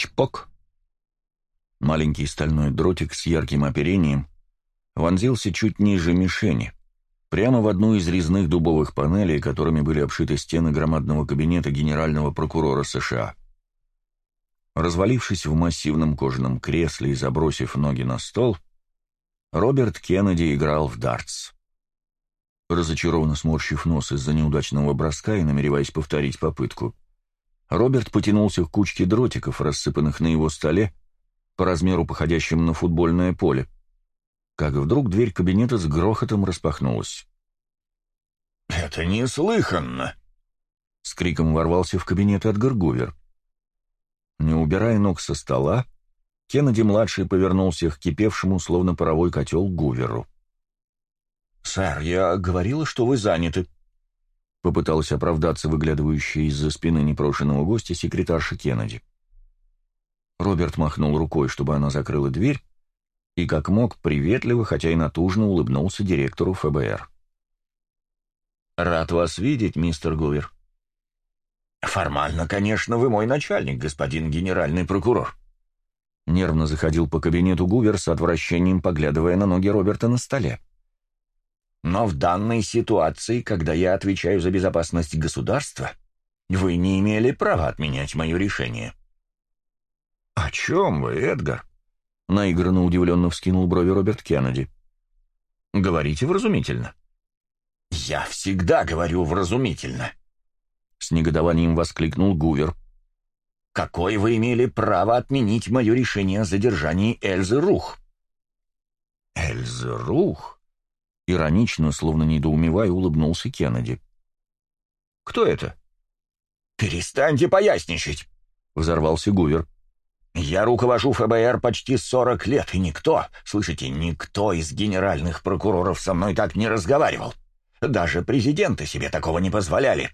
Чпок! Маленький стальной дротик с ярким оперением вонзился чуть ниже мишени, прямо в одну из резных дубовых панелей, которыми были обшиты стены громадного кабинета генерального прокурора США. Развалившись в массивном кожаном кресле и забросив ноги на стол, Роберт Кеннеди играл в дартс. Разочарованно сморщив нос из-за неудачного броска и намереваясь повторить попытку, Роберт потянулся к кучке дротиков, рассыпанных на его столе, по размеру походящим на футбольное поле, как вдруг дверь кабинета с грохотом распахнулась. «Это неслыханно!» — с криком ворвался в кабинет Эдгар Гувер. Не убирая ног со стола, Кеннеди-младший повернулся к кипевшему, словно паровой котел, Гуверу. «Сэр, я говорила, что вы заняты», — попыталась оправдаться выглядывающая из-за спины непрошенного гостя секретарша Кеннеди. Роберт махнул рукой, чтобы она закрыла дверь, и как мог приветливо, хотя и натужно улыбнулся директору ФБР. «Рад вас видеть, мистер Гувер», «Формально, конечно, вы мой начальник, господин генеральный прокурор». Нервно заходил по кабинету Гувер с отвращением, поглядывая на ноги Роберта на столе. «Но в данной ситуации, когда я отвечаю за безопасность государства, вы не имели права отменять мое решение». «О чем вы, Эдгар?» — наигранно удивленно вскинул брови Роберт Кеннеди. «Говорите вразумительно». «Я всегда говорю вразумительно», с негодованием воскликнул Гувер. «Какое вы имели право отменить мое решение о задержании Эльзы Рух?» «Эльзы Рух?» Иронично, словно недоумевая, улыбнулся Кеннеди. «Кто это?» «Перестаньте поясничать!» — взорвался Гувер. «Я руковожу ФБР почти сорок лет, и никто, слышите, никто из генеральных прокуроров со мной так не разговаривал. Даже президенты себе такого не позволяли.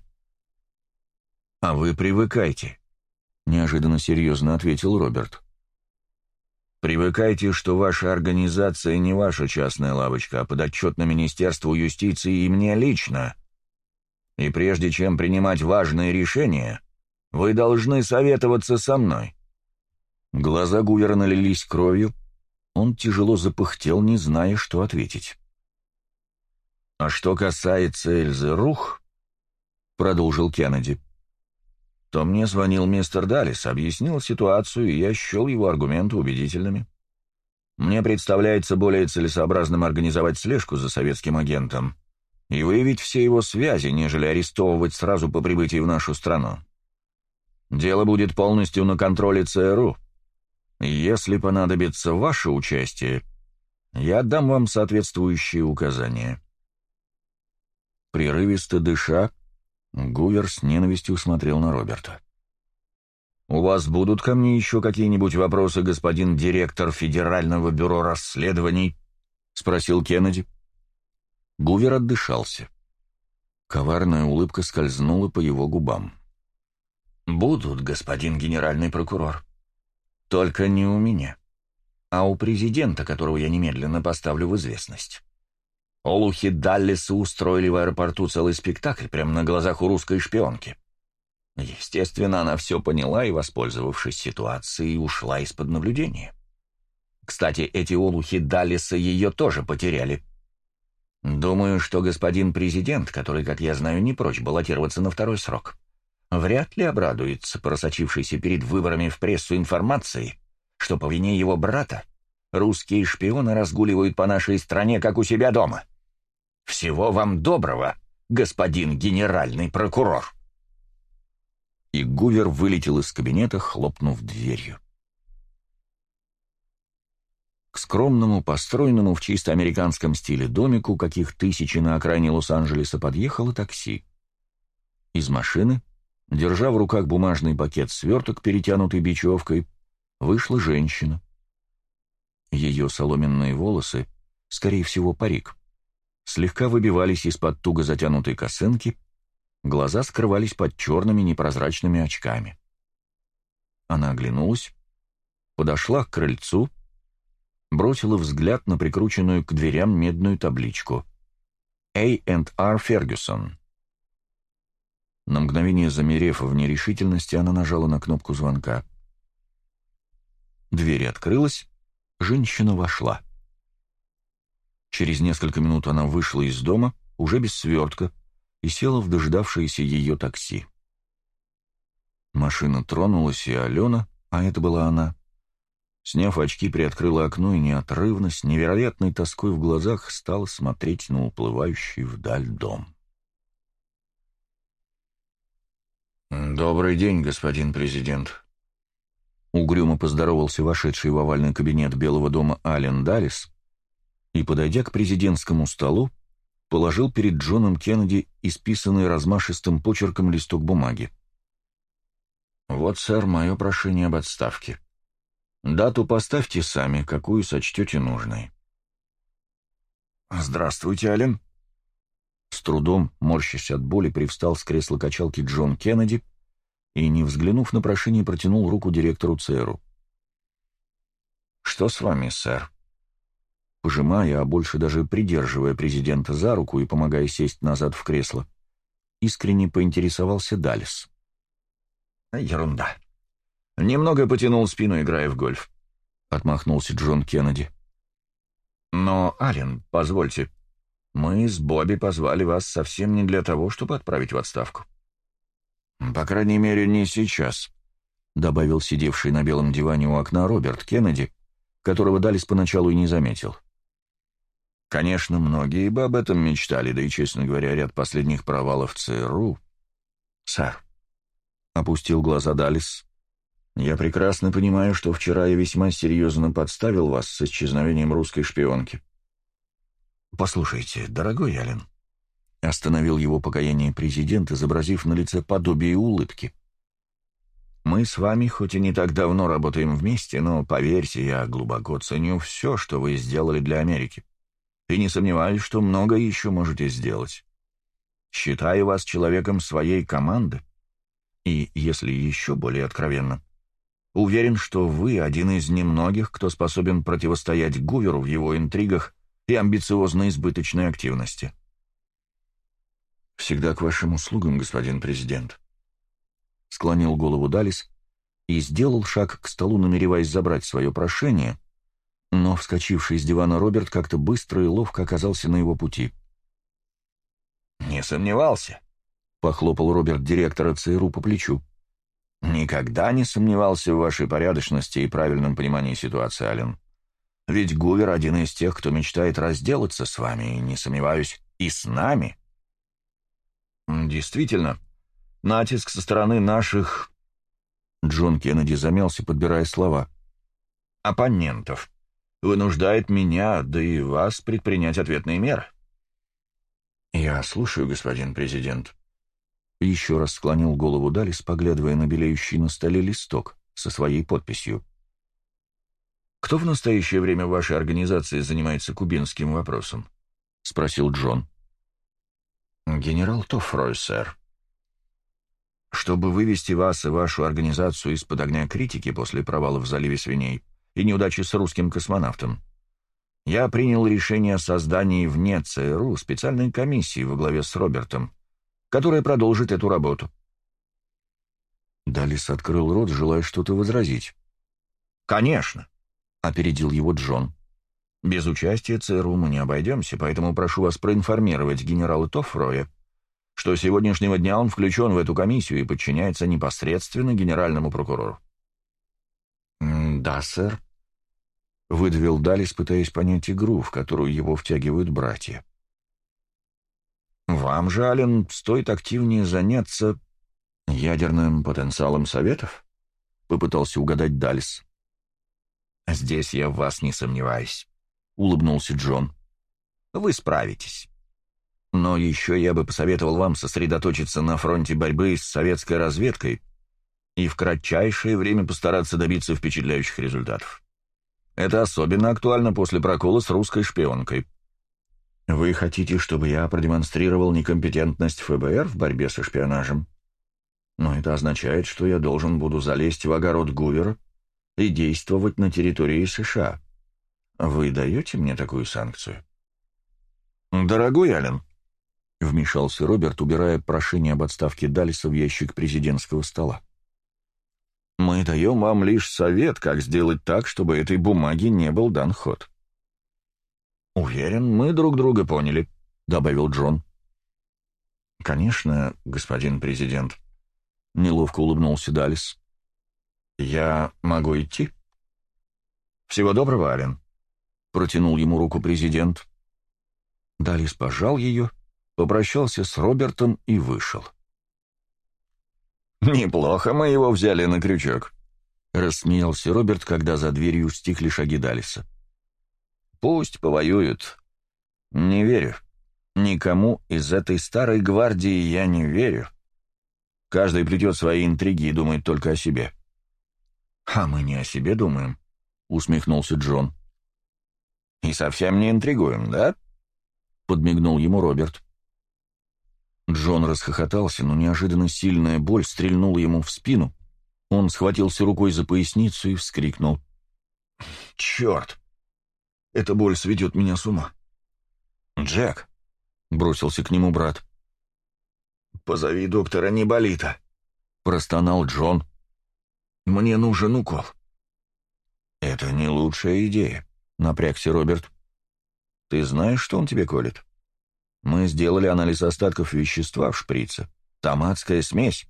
«А вы привыкайте», — неожиданно серьезно ответил Роберт. «Привыкайте, что ваша организация не ваша частная лавочка, а подотчетна Министерству юстиции и мне лично. И прежде чем принимать важные решения, вы должны советоваться со мной». Глаза Гувера налились кровью, он тяжело запыхтел, не зная, что ответить. «А что касается Эльзы Рух», — продолжил Кеннеди, то мне звонил мистер Даллис, объяснил ситуацию, и я счел его аргументы убедительными. Мне представляется более целесообразным организовать слежку за советским агентом и выявить все его связи, нежели арестовывать сразу по прибытии в нашу страну. Дело будет полностью на контроле ЦРУ. Если понадобится ваше участие, я дам вам соответствующие указания. Прерывисто дыша, Гувер с ненавистью смотрел на Роберта. «У вас будут ко мне еще какие-нибудь вопросы, господин директор Федерального бюро расследований?» — спросил Кеннеди. Гувер отдышался. Коварная улыбка скользнула по его губам. «Будут, господин генеральный прокурор. Только не у меня, а у президента, которого я немедленно поставлю в известность». Олухи Даллиса устроили в аэропорту целый спектакль прямо на глазах у русской шпионки. Естественно, она все поняла и, воспользовавшись ситуацией, ушла из-под наблюдения. Кстати, эти олухи Даллиса ее тоже потеряли. Думаю, что господин президент, который, как я знаю, не прочь баллотироваться на второй срок, вряд ли обрадуется просочившейся перед выборами в прессу информации, что по вине его брата русские шпионы разгуливают по нашей стране, как у себя дома. — всего вам доброго, господин генеральный прокурор!» И Гувер вылетел из кабинета, хлопнув дверью. К скромному, построенному в чисто американском стиле домику, каких тысячи на окраине Лос-Анджелеса, подъехало такси. Из машины, держа в руках бумажный пакет-сверток, перетянутый бечевкой, вышла женщина. Ее соломенные волосы, скорее всего, парик, слегка выбивались из-под туго затянутой косынки, глаза скрывались под черными непрозрачными очками. Она оглянулась, подошла к крыльцу, бросила взгляд на прикрученную к дверям медную табличку A&R Ferguson. На мгновение замерев в нерешительности, она нажала на кнопку звонка. Дверь открылась, женщина вошла. Через несколько минут она вышла из дома, уже без свертка, и села в дожидавшееся ее такси. Машина тронулась, и Алена, а это была она, сняв очки, приоткрыла окно и неотрывно, с невероятной тоской в глазах, стала смотреть на уплывающий вдаль дом. «Добрый день, господин президент», Угрюмо поздоровался вошедший в овальный кабинет Белого дома Ален Далис и, подойдя к президентскому столу, положил перед Джоном Кеннеди исписанный размашистым почерком листок бумаги. «Вот, сэр, мое прошение об отставке. Дату поставьте сами, какую сочтете нужной». «Здравствуйте, Ален». С трудом, морщась от боли, привстал с кресла качалки Джон Кеннеди — и, не взглянув на прошение, протянул руку директору ЦРУ. «Что с вами, сэр?» Пожимая, а больше даже придерживая президента за руку и помогая сесть назад в кресло, искренне поинтересовался Далис. «Ерунда. Немного потянул спину, играя в гольф», — отмахнулся Джон Кеннеди. «Но, Ален, позвольте, мы с Бобби позвали вас совсем не для того, чтобы отправить в отставку. «По крайней мере, не сейчас», — добавил сидевший на белом диване у окна Роберт Кеннеди, которого Далис поначалу и не заметил. Конечно, многие бы об этом мечтали, да и, честно говоря, ряд последних провалов ЦРУ. «Сэр», — опустил глаза Далис, — «я прекрасно понимаю, что вчера я весьма серьезно подставил вас с исчезновением русской шпионки». «Послушайте, дорогой Ален», Остановил его покаяние президент, изобразив на лице подобие улыбки. «Мы с вами хоть и не так давно работаем вместе, но, поверьте, я глубоко ценю все, что вы сделали для Америки. И не сомневаюсь, что много еще можете сделать. Считаю вас человеком своей команды. И, если еще более откровенно, уверен, что вы один из немногих, кто способен противостоять Гуверу в его интригах и амбициозной избыточной активности». «Всегда к вашим услугам, господин президент», — склонил голову Далис и сделал шаг к столу, намереваясь забрать свое прошение, но вскочивший с дивана Роберт как-то быстро и ловко оказался на его пути. «Не сомневался», — похлопал Роберт директора ЦРУ по плечу. «Никогда не сомневался в вашей порядочности и правильном понимании ситуации, Ален. Ведь Гувер один из тех, кто мечтает разделаться с вами, и, не сомневаюсь, и с нами». Действительно, натиск со стороны наших... Джон Кеннеди замялся, подбирая слова. Оппонентов. Вынуждает меня, да и вас, предпринять ответные меры. Я слушаю, господин президент. Еще раз склонил голову Далис, поглядывая на белеющий на столе листок со своей подписью. «Кто в настоящее время в вашей организации занимается кубинским вопросом?» — спросил Джон. «Генерал Тофрой, сэр. Чтобы вывести вас и вашу организацию из-под огня критики после провала в заливе свиней и неудачи с русским космонавтом, я принял решение о создании вне ЦРУ специальной комиссии во главе с Робертом, которая продолжит эту работу». Далис открыл рот, желая что-то возразить. «Конечно», — опередил его Джон. Без участия ЦРУ мы не обойдемся, поэтому прошу вас проинформировать генерала Тоффроя, что с сегодняшнего дня он включен в эту комиссию и подчиняется непосредственно генеральному прокурору». «Да, сэр», — выдавил Далис, пытаясь понять игру, в которую его втягивают братья. «Вам же, Ален, стоит активнее заняться ядерным потенциалом Советов?» — попытался угадать Далис. «Здесь я в вас не сомневаюсь». — улыбнулся Джон. «Вы справитесь. Но еще я бы посоветовал вам сосредоточиться на фронте борьбы с советской разведкой и в кратчайшее время постараться добиться впечатляющих результатов. Это особенно актуально после прокола с русской шпионкой. Вы хотите, чтобы я продемонстрировал некомпетентность ФБР в борьбе со шпионажем? Но это означает, что я должен буду залезть в огород Гувера и действовать на территории США. Вы даете мне такую санкцию? Дорогой Ален, вмешался Роберт, убирая прошение об отставке Далиса в ящик президентского стола. Мы даем вам лишь совет, как сделать так, чтобы этой бумаге не был дан ход». «Уверен, мы друг друга поняли», — добавил Джон. «Конечно, господин президент», — неловко улыбнулся Далис. «Я могу идти?» «Всего доброго, Ален», — протянул ему руку президент. Далис пожал ее, попрощался с Робертом и вышел. «Неплохо мы его взяли на крючок», — рассмеялся Роберт, когда за дверью стихли шаги Далиса. «Пусть повоюют. Не верю. Никому из этой старой гвардии я не верю. Каждый плетет свои интриги и думает только о себе». «А мы не о себе думаем», — усмехнулся Джон. «И совсем не интригуем, да?» — подмигнул ему Роберт. Джон расхохотался, но неожиданно сильная боль стрельнула ему в спину. Он схватился рукой за поясницу и вскрикнул. «Черт! Эта боль сведет меня с ума!» «Джек!» — бросился к нему брат. «Позови доктора Неболита!» — простонал Джон. «Мне нужен укол». «Это не лучшая идея», — напрягся Роберт. «Ты знаешь, что он тебе колет?» Мы сделали анализ остатков вещества в шприце. Томатская смесь.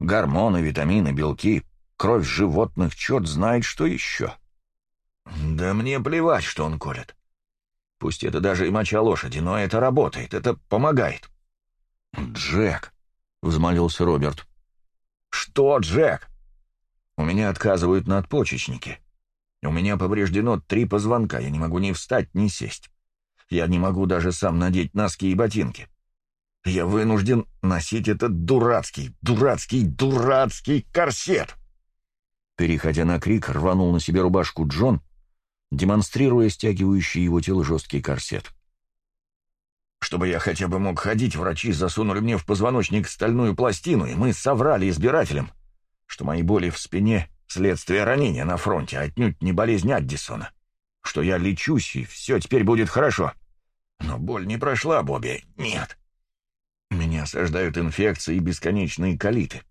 Гормоны, витамины, белки, кровь животных, черт знает что еще. Да мне плевать, что он колет. Пусть это даже и моча лошади, но это работает, это помогает. «Джек», — взмолился Роберт. «Что, Джек? У меня отказывают надпочечники. У меня повреждено три позвонка, я не могу ни встать, ни сесть. Я не могу даже сам надеть носки и ботинки. Я вынужден носить этот дурацкий, дурацкий, дурацкий корсет!» Переходя на крик, рванул на себе рубашку Джон, демонстрируя стягивающий его тело жесткий корсет. «Чтобы я хотя бы мог ходить, врачи засунули мне в позвоночник стальную пластину, и мы соврали избирателям, что мои боли в спине — следствие ранения на фронте, отнюдь не болезнь Аддисона что я лечусь, и все теперь будет хорошо. Но боль не прошла, Бобби, нет. Меня осаждают инфекции и бесконечные колиты.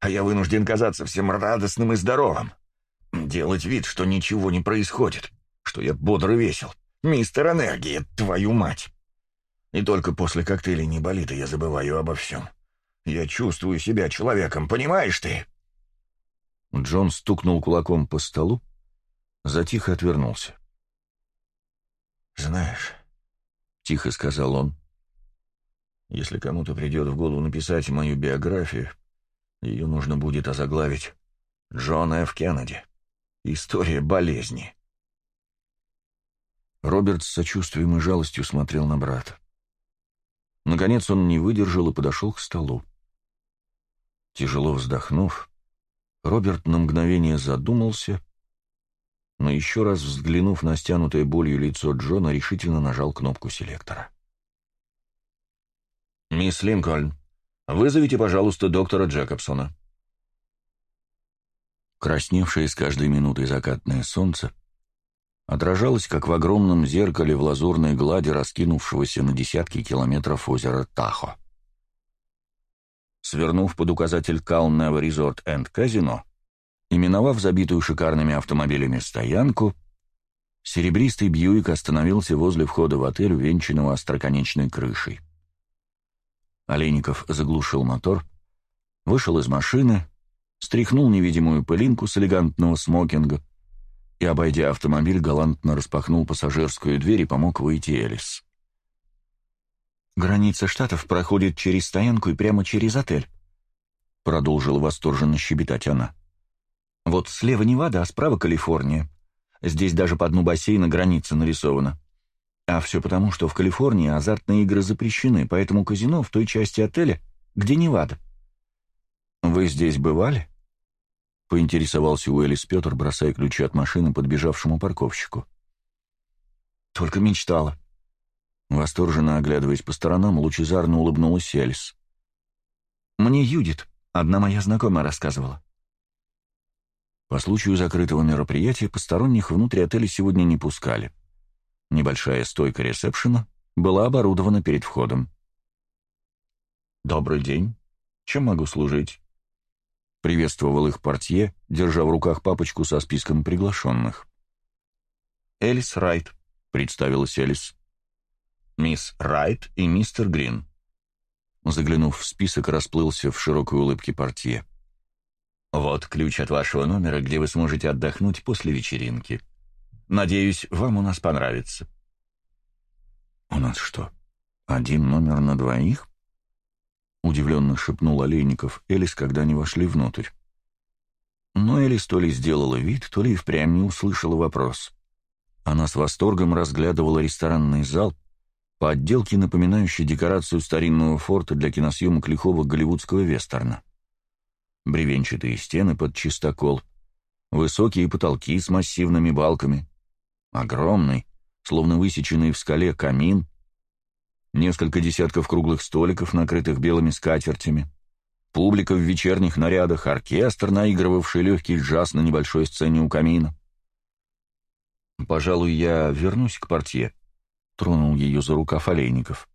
А я вынужден казаться всем радостным и здоровым. Делать вид, что ничего не происходит, что я бодр и весел. Мистер Энергия, твою мать! И только после коктейля не болит, и я забываю обо всем. Я чувствую себя человеком, понимаешь ты?» Джон стукнул кулаком по столу, затихо отвернулся. «Знаешь», — тихо сказал он, — «если кому-то придет в голову написать мою биографию, ее нужно будет озаглавить Джон Ф. Кеннеди. История болезни». Роберт с сочувствием и жалостью смотрел на брата. Наконец он не выдержал и подошел к столу. Тяжело вздохнув, Роберт на мгновение задумался но еще раз взглянув на стянутое болью лицо Джона, решительно нажал кнопку селектора. «Мисс Линкольн, вызовите, пожалуйста, доктора Джекобсона». Красневшее с каждой минутой закатное солнце отражалось, как в огромном зеркале в лазурной глади раскинувшегося на десятки километров озера Тахо. Свернув под указатель Calm Never Resort and Casino, Именовав забитую шикарными автомобилями стоянку, серебристый Бьюик остановился возле входа в отель, увенчанного остроконечной крышей. Олейников заглушил мотор, вышел из машины, стряхнул невидимую пылинку с элегантного смокинга и, обойдя автомобиль, галантно распахнул пассажирскую дверь и помог выйти Элис. «Граница штатов проходит через стоянку и прямо через отель», — продолжила восторженно щебетать она. Вот слева Невада, а справа Калифорния. Здесь даже по дну бассейна граница нарисована. А все потому, что в Калифорнии азартные игры запрещены, поэтому казино в той части отеля, где Невада. «Вы здесь бывали?» — поинтересовался Уэллис Петр, бросая ключи от машины подбежавшему парковщику. «Только мечтала». Восторженно оглядываясь по сторонам, лучезарно улыбнулась Элис. «Мне Юдит, одна моя знакомая, рассказывала. По случаю закрытого мероприятия посторонних внутрь отеля сегодня не пускали. Небольшая стойка ресепшена была оборудована перед входом. «Добрый день. Чем могу служить?» Приветствовал их портье, держа в руках папочку со списком приглашенных. «Элис Райт», — представилась Элис. «Мисс Райт и мистер Грин». Заглянув в список, расплылся в широкой улыбке портье. «Вот ключ от вашего номера, где вы сможете отдохнуть после вечеринки. Надеюсь, вам у нас понравится». «У нас что, один номер на двоих?» Удивленно шепнул Олейников Элис, когда они вошли внутрь. Но Элис то ли сделала вид, то ли впрямь не услышала вопрос. Она с восторгом разглядывала ресторанный зал, по отделке напоминающий декорацию старинного форта для киносъемок лихого голливудского вестерна. Бревенчатые стены под чистокол, высокие потолки с массивными балками, огромный, словно высеченный в скале камин, несколько десятков круглых столиков, накрытых белыми скатертями, публика в вечерних нарядах, оркестр, наигрывавший легкий джаз на небольшой сцене у камина. «Пожалуй, я вернусь к портье», — тронул ее за рукав Олейников.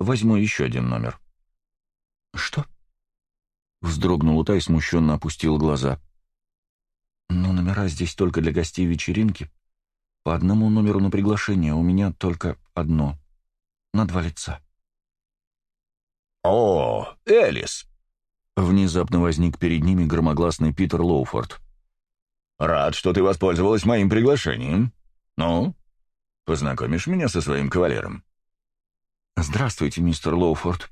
«Возьму еще один номер». «Что?» — вздрогнула та и смущенно опустила глаза. «Но номера здесь только для гостей вечеринки. По одному номеру на приглашение, у меня только одно. На два лица». «О, Элис!» Внезапно возник перед ними громогласный Питер Лоуфорд. «Рад, что ты воспользовалась моим приглашением. Ну, познакомишь меня со своим кавалером?» «Здравствуйте, мистер Лоуфорд», —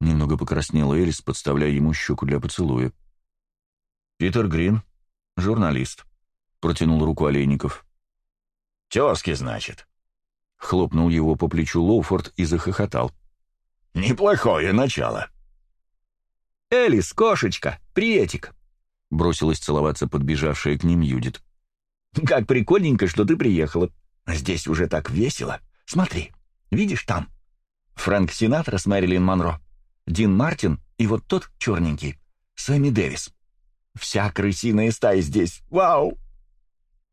немного покраснела Элис, подставляя ему щеку для поцелуя. «Питер Грин, журналист», — протянул руку Олейников. «Тезки, значит?» — хлопнул его по плечу Лоуфорд и захохотал. «Неплохое начало». «Элис, кошечка, приветик!» — бросилась целоваться подбежавшая к ним Юдит. «Как прикольненько, что ты приехала. Здесь уже так весело. Смотри, видишь там? Фрэнк Синатра с Мэрилин Монро, Дин Мартин и вот тот черненький, Сэмми Дэвис. Вся крысиная стая здесь. Вау!»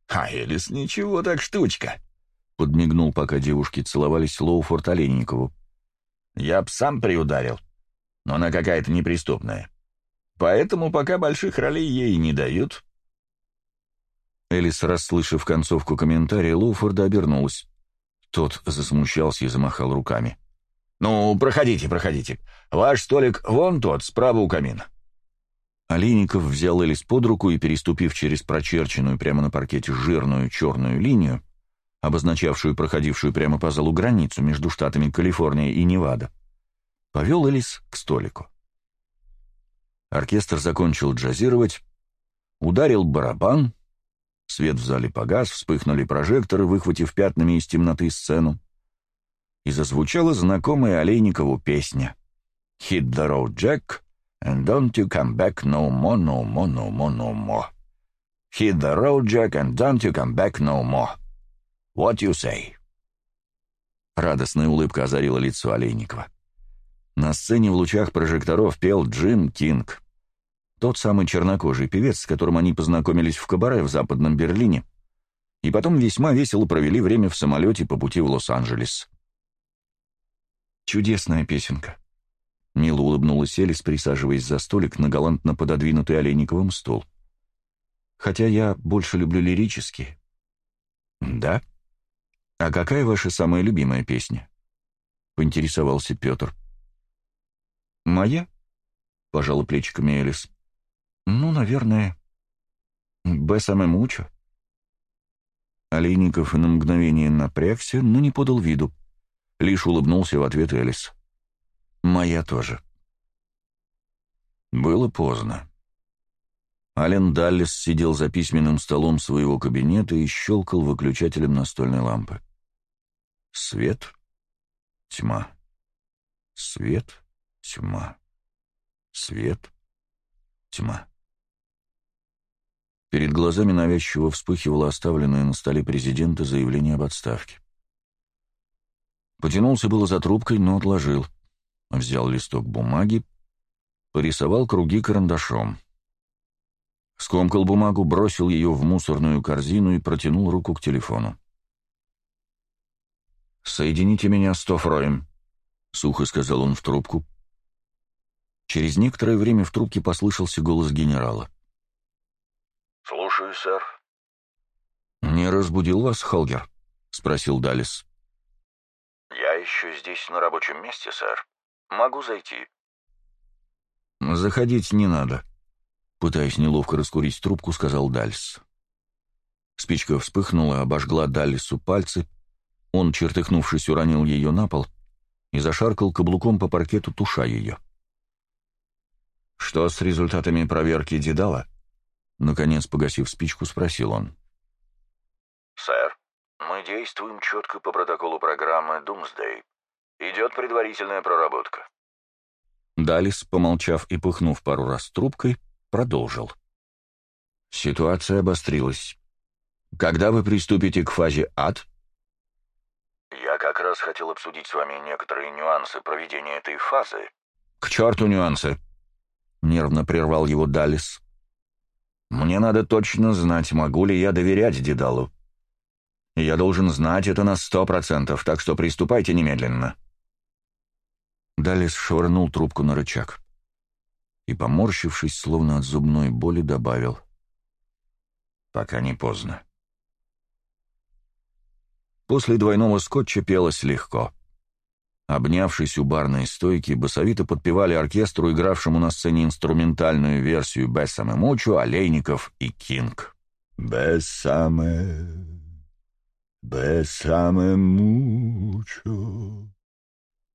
«А Элис ничего так штучка», — подмигнул, пока девушки целовались Лоуфорд Олейникову. «Я б сам приударил, но она какая-то неприступная. Поэтому пока больших ролей ей не дают». Элис, расслышав концовку комментария, Лоуфорда обернулась. Тот засмущался и замахал руками. «Ну, проходите, проходите. Ваш столик вон тот, справа у камина». Олейников взял Элис под руку и, переступив через прочерченную прямо на паркете жирную черную линию, обозначавшую проходившую прямо по залу границу между штатами Калифорния и Невада, повел Элис к столику. Оркестр закончил джазировать, ударил барабан, свет в зале погас, вспыхнули прожекторы, выхватив пятнами из темноты сцену, и зазвучала знакомая Олейникову песня «Hit the road, Jack, and don't you come back no more, no more, no more, no more. Hit the road, Jack, and don't you come back no more. What you say?» Радостная улыбка озарила лицо Олейникова. На сцене в лучах прожекторов пел Джим Кинг. Тот самый чернокожий певец, с которым они познакомились в кабаре в Западном Берлине, и потом весьма весело провели время в самолете по пути в Лос-Анджелес. Чудесная песенка. Мило улыбнулась Элис, присаживаясь за столик на галантно пододвинутый Олейниковым стол. Хотя я больше люблю лирические. Да? А какая ваша самая любимая песня? Поинтересовался Петр. Моя? Пожала плечиками Элис. Ну, наверное, «Бесаме мучо». Олейников на мгновение напрягся, но не подал виду. Лишь улыбнулся в ответ Элис. «Моя тоже». Было поздно. Ален Даллес сидел за письменным столом своего кабинета и щелкал выключателем настольной лампы. Свет, тьма. Свет, тьма. Свет, тьма. Перед глазами навязчиво вспыхивало оставленное на столе президента заявление об отставке. Потянулся было за трубкой, но отложил. Взял листок бумаги, порисовал круги карандашом. Скомкал бумагу, бросил ее в мусорную корзину и протянул руку к телефону. «Соедините меня с Тофроем», — сухо сказал он в трубку. Через некоторое время в трубке послышался голос генерала. «Слушаю, сэр». «Не разбудил вас, Холгер?» — спросил Далис. «Я еще здесь на рабочем месте, сэр. Могу зайти». «Заходить не надо», — пытаясь неловко раскурить трубку, сказал Дальс. Спичка вспыхнула, обожгла Даллису пальцы, он, чертыхнувшись, уронил ее на пол и зашаркал каблуком по паркету, туша ее. «Что с результатами проверки Дедала?» Наконец, погасив спичку, спросил он. «Сэр, действуем четко по протоколу программы Doomsday. Идет предварительная проработка». Далис, помолчав и пыхнув пару раз трубкой, продолжил. Ситуация обострилась. Когда вы приступите к фазе ад? Я как раз хотел обсудить с вами некоторые нюансы проведения этой фазы. К черту нюансы! Нервно прервал его Далис. Мне надо точно знать, могу ли я доверять Дедалу. Я должен знать это на сто процентов, так что приступайте немедленно. Далис швырнул трубку на рычаг и, поморщившись, словно от зубной боли, добавил. «Пока не поздно». После двойного скотча пелось легко. Обнявшись у барной стойки, басовито подпевали оркестру, игравшему на сцене инструментальную версию «Бессаме Мучу», «Олейников» и «Кинг». «Бессаме, Bésame mucho,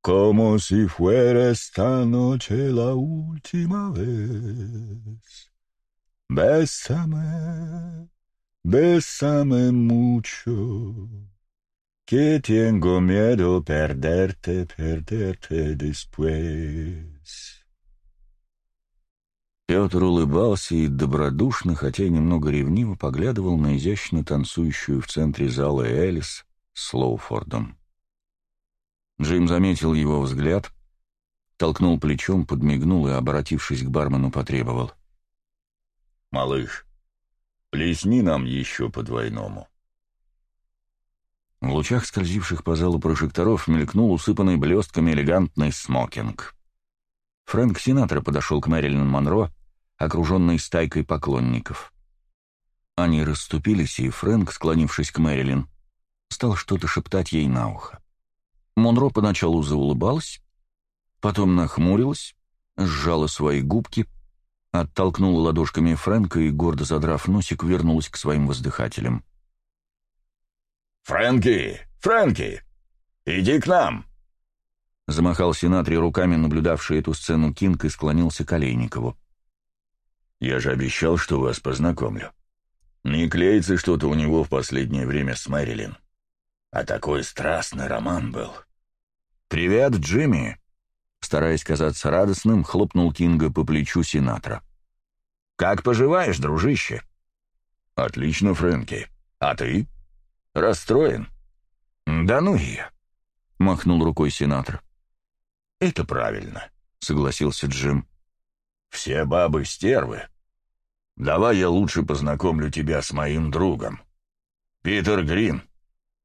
como si fuera esta noche la última vez. Bésame, bésame mucho, que tengo miedo perderte, perderte después. Петр улыбался и добродушно, хотя и немного ревниво, поглядывал на изящно танцующую в центре зала Элис с Лоуфордом. Джим заметил его взгляд, толкнул плечом, подмигнул и, обратившись к бармену, потребовал. «Малыш, плесни нам еще по-двойному». В лучах, скользивших по залу прожекторов, мелькнул усыпанный блестками элегантный смокинг. Фрэнк Синатра подошел к Мэрилин Монро, окруженный стайкой поклонников. Они расступились, и Фрэнк, склонившись к Мэрилин, стал что-то шептать ей на ухо. Монро поначалу заулыбалась, потом нахмурилась, сжала свои губки, оттолкнула ладошками Фрэнка и, гордо задрав носик, вернулась к своим воздыхателям. «Фрэнки! Фрэнки! Иди к нам!» Замахал сенаторий руками, наблюдавший эту сцену Кинг, и склонился к Олейникову. «Я же обещал, что вас познакомлю. Не клеится что-то у него в последнее время с Мэрилин. А такой страстный роман был». «Привет, Джимми!» Стараясь казаться радостным, хлопнул Кинга по плечу сенатора. «Как поживаешь, дружище?» «Отлично, Фрэнки. А ты?» «Расстроен?» «Да ну я!» — махнул рукой сенатор. «Это правильно», — согласился Джим. «Все бабы стервы. Давай я лучше познакомлю тебя с моим другом. Питер Грин.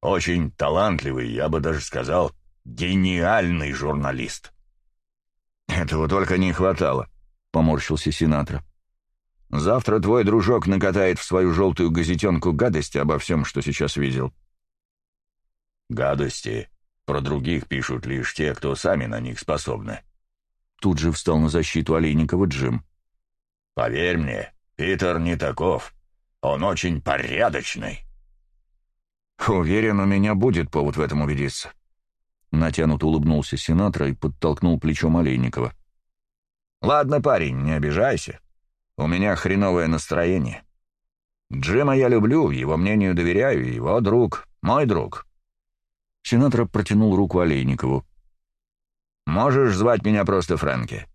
Очень талантливый, я бы даже сказал, гениальный журналист». «Этого только не хватало», — поморщился сенатор. «Завтра твой дружок накатает в свою желтую газетенку гадости обо всем, что сейчас видел». «Гадости про других пишут лишь те, кто сами на них способны». Тут же встал на защиту Олейникова Джим. «Поверь мне, Питер не таков. Он очень порядочный». «Уверен, у меня будет повод в этом убедиться», Натянуто улыбнулся сенатор и подтолкнул плечом Олейникова. «Ладно, парень, не обижайся. У меня хреновое настроение. Джима я люблю, его мнению доверяю, его друг, мой друг». Сенатор протянул руку Олейникову. «Можешь звать меня просто Фрэнки».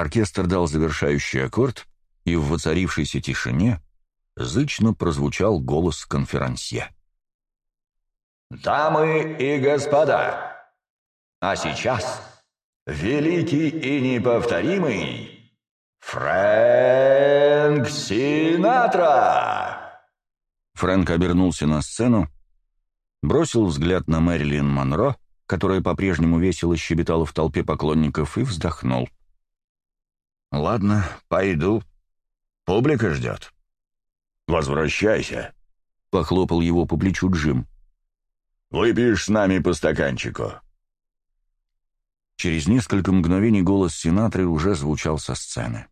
Оркестр дал завершающий аккорд, и в воцарившейся тишине зычно прозвучал голос конферансье. Дамы и господа, а сейчас великий и неповторимый Фрэнк Синатра!» Фрэнк обернулся на сцену, бросил взгляд на Мэрилин Монро, которая по-прежнему весело щебетала в толпе поклонников, и вздохнул. «Ладно, пойду. Публика ждет». «Возвращайся», — похлопал его по плечу Джим. «Выпьешь с нами по стаканчику». Через несколько мгновений голос сенаторы уже звучал со сцены.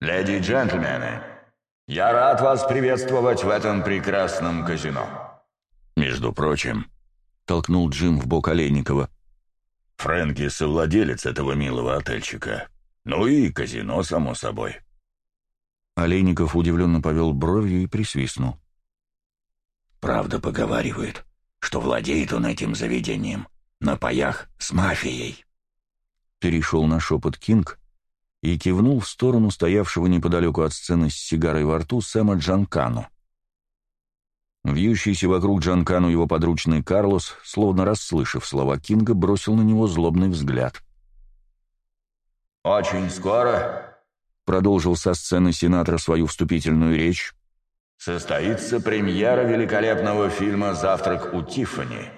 «Леди и джентльмены, я рад вас приветствовать в этом прекрасном казино». «Между прочим», — толкнул Джим в бок Олейникова, «Фрэнки — совладелец этого милого отельчика. Ну и казино, само собой». Олейников удивленно повел бровью и присвистнул. «Правда поговаривают, что владеет он этим заведением на паях с мафией». Перешел на шепот Кинг и кивнул в сторону стоявшего неподалеку от сцены с сигарой во рту Сэма Джанкану. Вьющийся вокруг Джанкану его подручный Карлос, словно расслышав слова Кинга, бросил на него злобный взгляд. «Очень скоро», — продолжил со сцены сенатора свою вступительную речь, «состоится премьера великолепного фильма «Завтрак у Тиффани».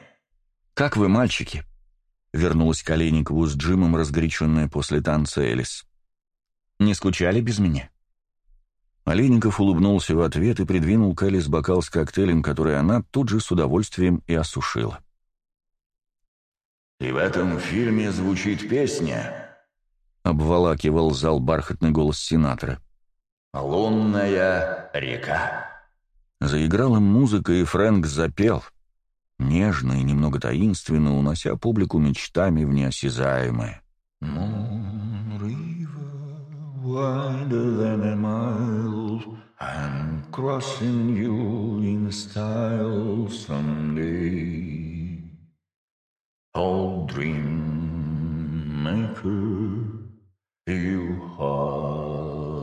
«Как вы, мальчики?» — вернулась к с Джимом, разгоряченная после танца Элис. Не скучали без меня?» Олейников улыбнулся в ответ и придвинул к Элис бокал с коктейлем, который она тут же с удовольствием и осушила. «И в этом фильме звучит песня», — обволакивал зал бархатный голос сенатора. «Лунная река». Заиграла музыка, и Фрэнк запел, нежно и немного таинственно, унося публику мечтами в неосязаемое. Oh, dream maker, you heartbreaker.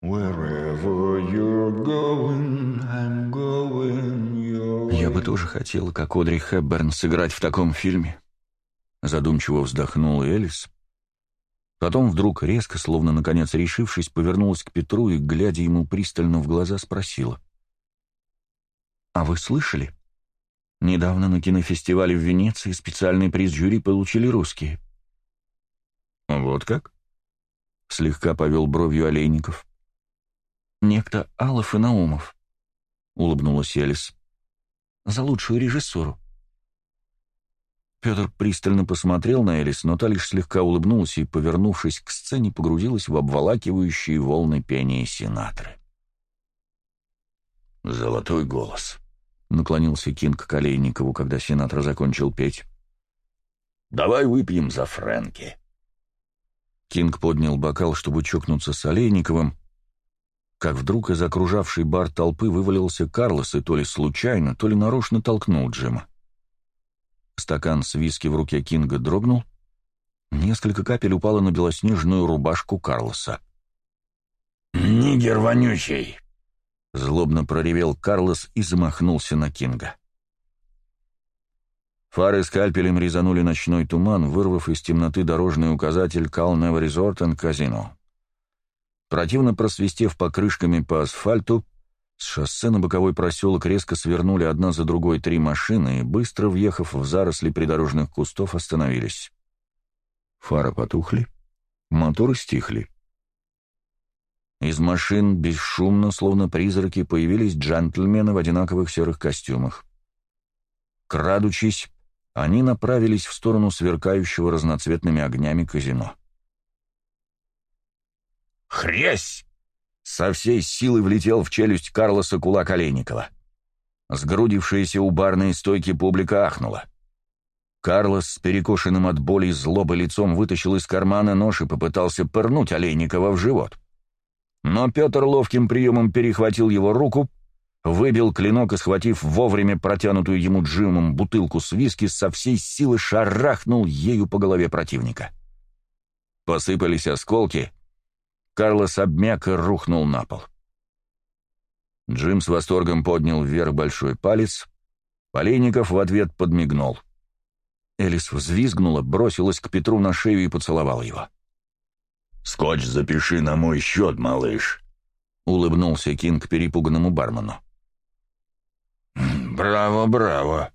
Wherever you're going, I'm going your Я бы тоже хотела, как Одри Хепберн, сыграть в таком фильме. Задумчиво вздохнул Элис, Потом вдруг резко, словно наконец решившись, повернулась к Петру и, глядя ему пристально в глаза, спросила. «А вы слышали? Недавно на кинофестивале в Венеции специальный приз жюри получили русские». «Вот как?» — слегка повел бровью Олейников. «Некто Алов и Наумов», — улыбнулась Элис. «За лучшую режиссуру». Петр пристально посмотрел на Элис, но та лишь слегка улыбнулась и, повернувшись к сцене, погрузилась в обволакивающие волны пения сенаторы. «Золотой голос», — наклонился Кинг к Олейникову, когда сенатор закончил петь. «Давай выпьем за Фрэнки». Кинг поднял бокал, чтобы чокнуться с Олейниковым, как вдруг из окружавшей бар толпы вывалился Карлос и то ли случайно, то ли нарочно толкнул Джима. Стакан с виски в руке Кинга дрогнул. Несколько капель упало на белоснежную рубашку Карлоса. «Нигер вонючий!» — злобно проревел Карлос и замахнулся на Кинга. Фары скальпелем резанули ночной туман, вырвав из темноты дорожный указатель «Call Never Resort and Casino». Противно просвистев покрышками по асфальту, с шоссе на боковой проселок резко свернули одна за другой три машины и, быстро въехав в заросли придорожных кустов, остановились. Фары потухли, моторы стихли. Из машин бесшумно, словно призраки, появились джентльмены в одинаковых серых костюмах. Крадучись, они направились в сторону сверкающего разноцветными огнями казино. «Хрясь!» Со всей силы влетел в челюсть Карлоса кулак Олейникова. Сгрудившаяся у барной стойки публика ахнула. Карлос с перекошенным от боли и злобы лицом вытащил из кармана нож и попытался пырнуть Олейникова в живот. Но Петр ловким приемом перехватил его руку, выбил клинок и, схватив вовремя протянутую ему Джимом бутылку с виски, со всей силы шарахнул ею по голове противника. Посыпались осколки, Карлос обмяк и рухнул на пол. Джим с восторгом поднял вверх большой палец. Полейников в ответ подмигнул. Элис взвизгнула, бросилась к Петру на шею и поцеловала его. «Скотч запиши на мой счет, малыш», — улыбнулся Кинг перепуганному бармену. «Браво, браво!»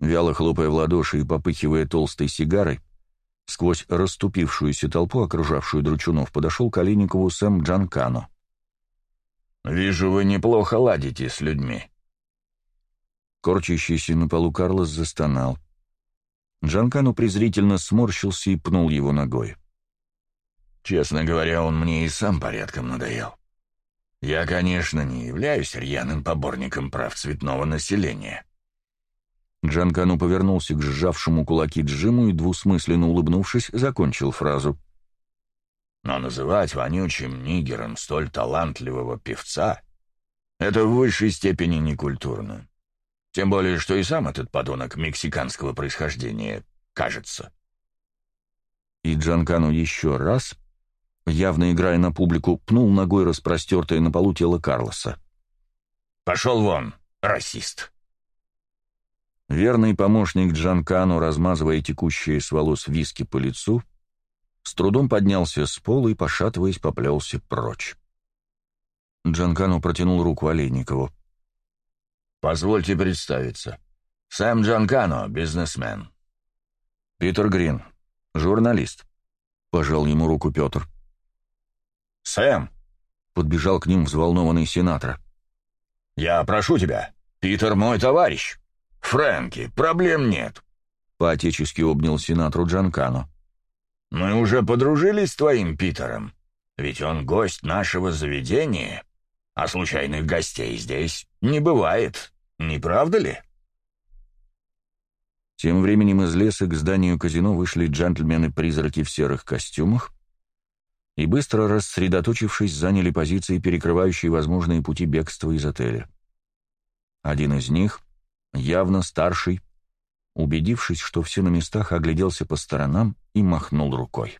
Вяло хлопая в ладоши и попыхивая толстой сигарой, сквозь расступившуюся толпу, окружавшую Дручунов, подошел к Олейникову Сэм Джанкано. «Вижу, вы неплохо ладите с людьми». Корчащийся на полу Карлос застонал. Джанкану презрительно сморщился и пнул его ногой. «Честно говоря, он мне и сам порядком надоел. Я, конечно, не являюсь рьяным поборником прав цветного населения». Джанкану повернулся к сжавшему кулаки Джиму и, двусмысленно улыбнувшись, закончил фразу. «Но называть вонючим нигером столь талантливого певца — это в высшей степени некультурно. Тем более, что и сам этот подонок мексиканского происхождения, кажется». И Джанкану еще раз, явно играя на публику, пнул ногой распростертое на полу тело Карлоса. «Пошел вон, расист!» Верный помощник Джанкану, размазывая текущие с волос виски по лицу, с трудом поднялся с пола и, пошатываясь, поплелся прочь. Джанкану протянул руку Олейникову. «Позвольте представиться. Сэм Джанкано, бизнесмен». «Питер Грин, журналист», — пожал ему руку Петр. «Сэм!» — подбежал к ним взволнованный сенатор. «Я прошу тебя, Питер мой товарищ. Фрэнки, проблем нет». По-отечески обнял сенатору Джанкано. «Мы уже подружились с твоим Питером, ведь он гость нашего заведения, а случайных гостей здесь не бывает, не правда ли?» Тем временем из леса к зданию казино вышли джентльмены-призраки в серых костюмах и, быстро рассредоточившись, заняли позиции, перекрывающие возможные пути бегства из отеля. Один из них, явно старший, убедившись, что все на местах, огляделся по сторонам и махнул рукой.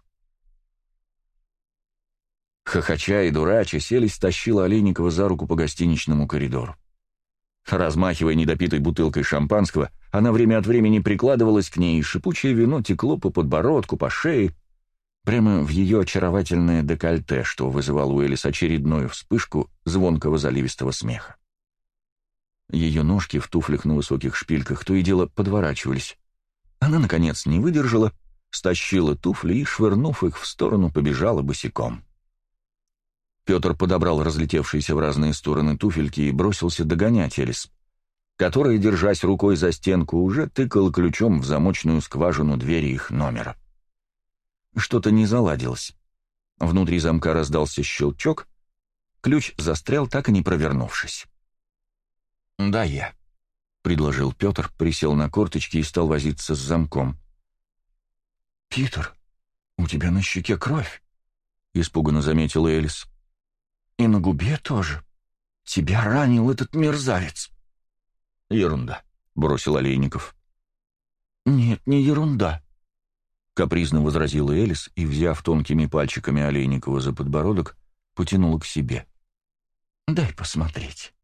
Хохоча и дурача селись тащила Олейникова за руку по гостиничному коридору. Размахивая недопитой бутылкой шампанского, она время от времени прикладывалась к ней, и шипучее вино текло по подбородку, по шее, прямо в ее очаровательное декольте, что вызывало у Элис очередную вспышку звонкого заливистого смеха. Ее ножки в туфлях на высоких шпильках то и дело подворачивались. Она, наконец, не выдержала, стащила туфли и, швырнув их в сторону, побежала босиком. Петр подобрал разлетевшиеся в разные стороны туфельки и бросился догонять Элис, которая, держась рукой за стенку, уже тыкала ключом в замочную скважину двери их номера. Что-то не заладилось. Внутри замка раздался щелчок, ключ застрял, так и не провернувшись. «Да, я», — предложил Петр, присел на корточки и стал возиться с замком. «Питер, у тебя на щеке кровь», — испуганно заметила Элис. «И на губе тоже. Тебя ранил этот мерзавец». «Ерунда», — бросил Олейников. «Нет, не ерунда», — капризно возразила Элис и, взяв тонкими пальчиками Олейникова за подбородок, потянула к себе. «Дай посмотреть».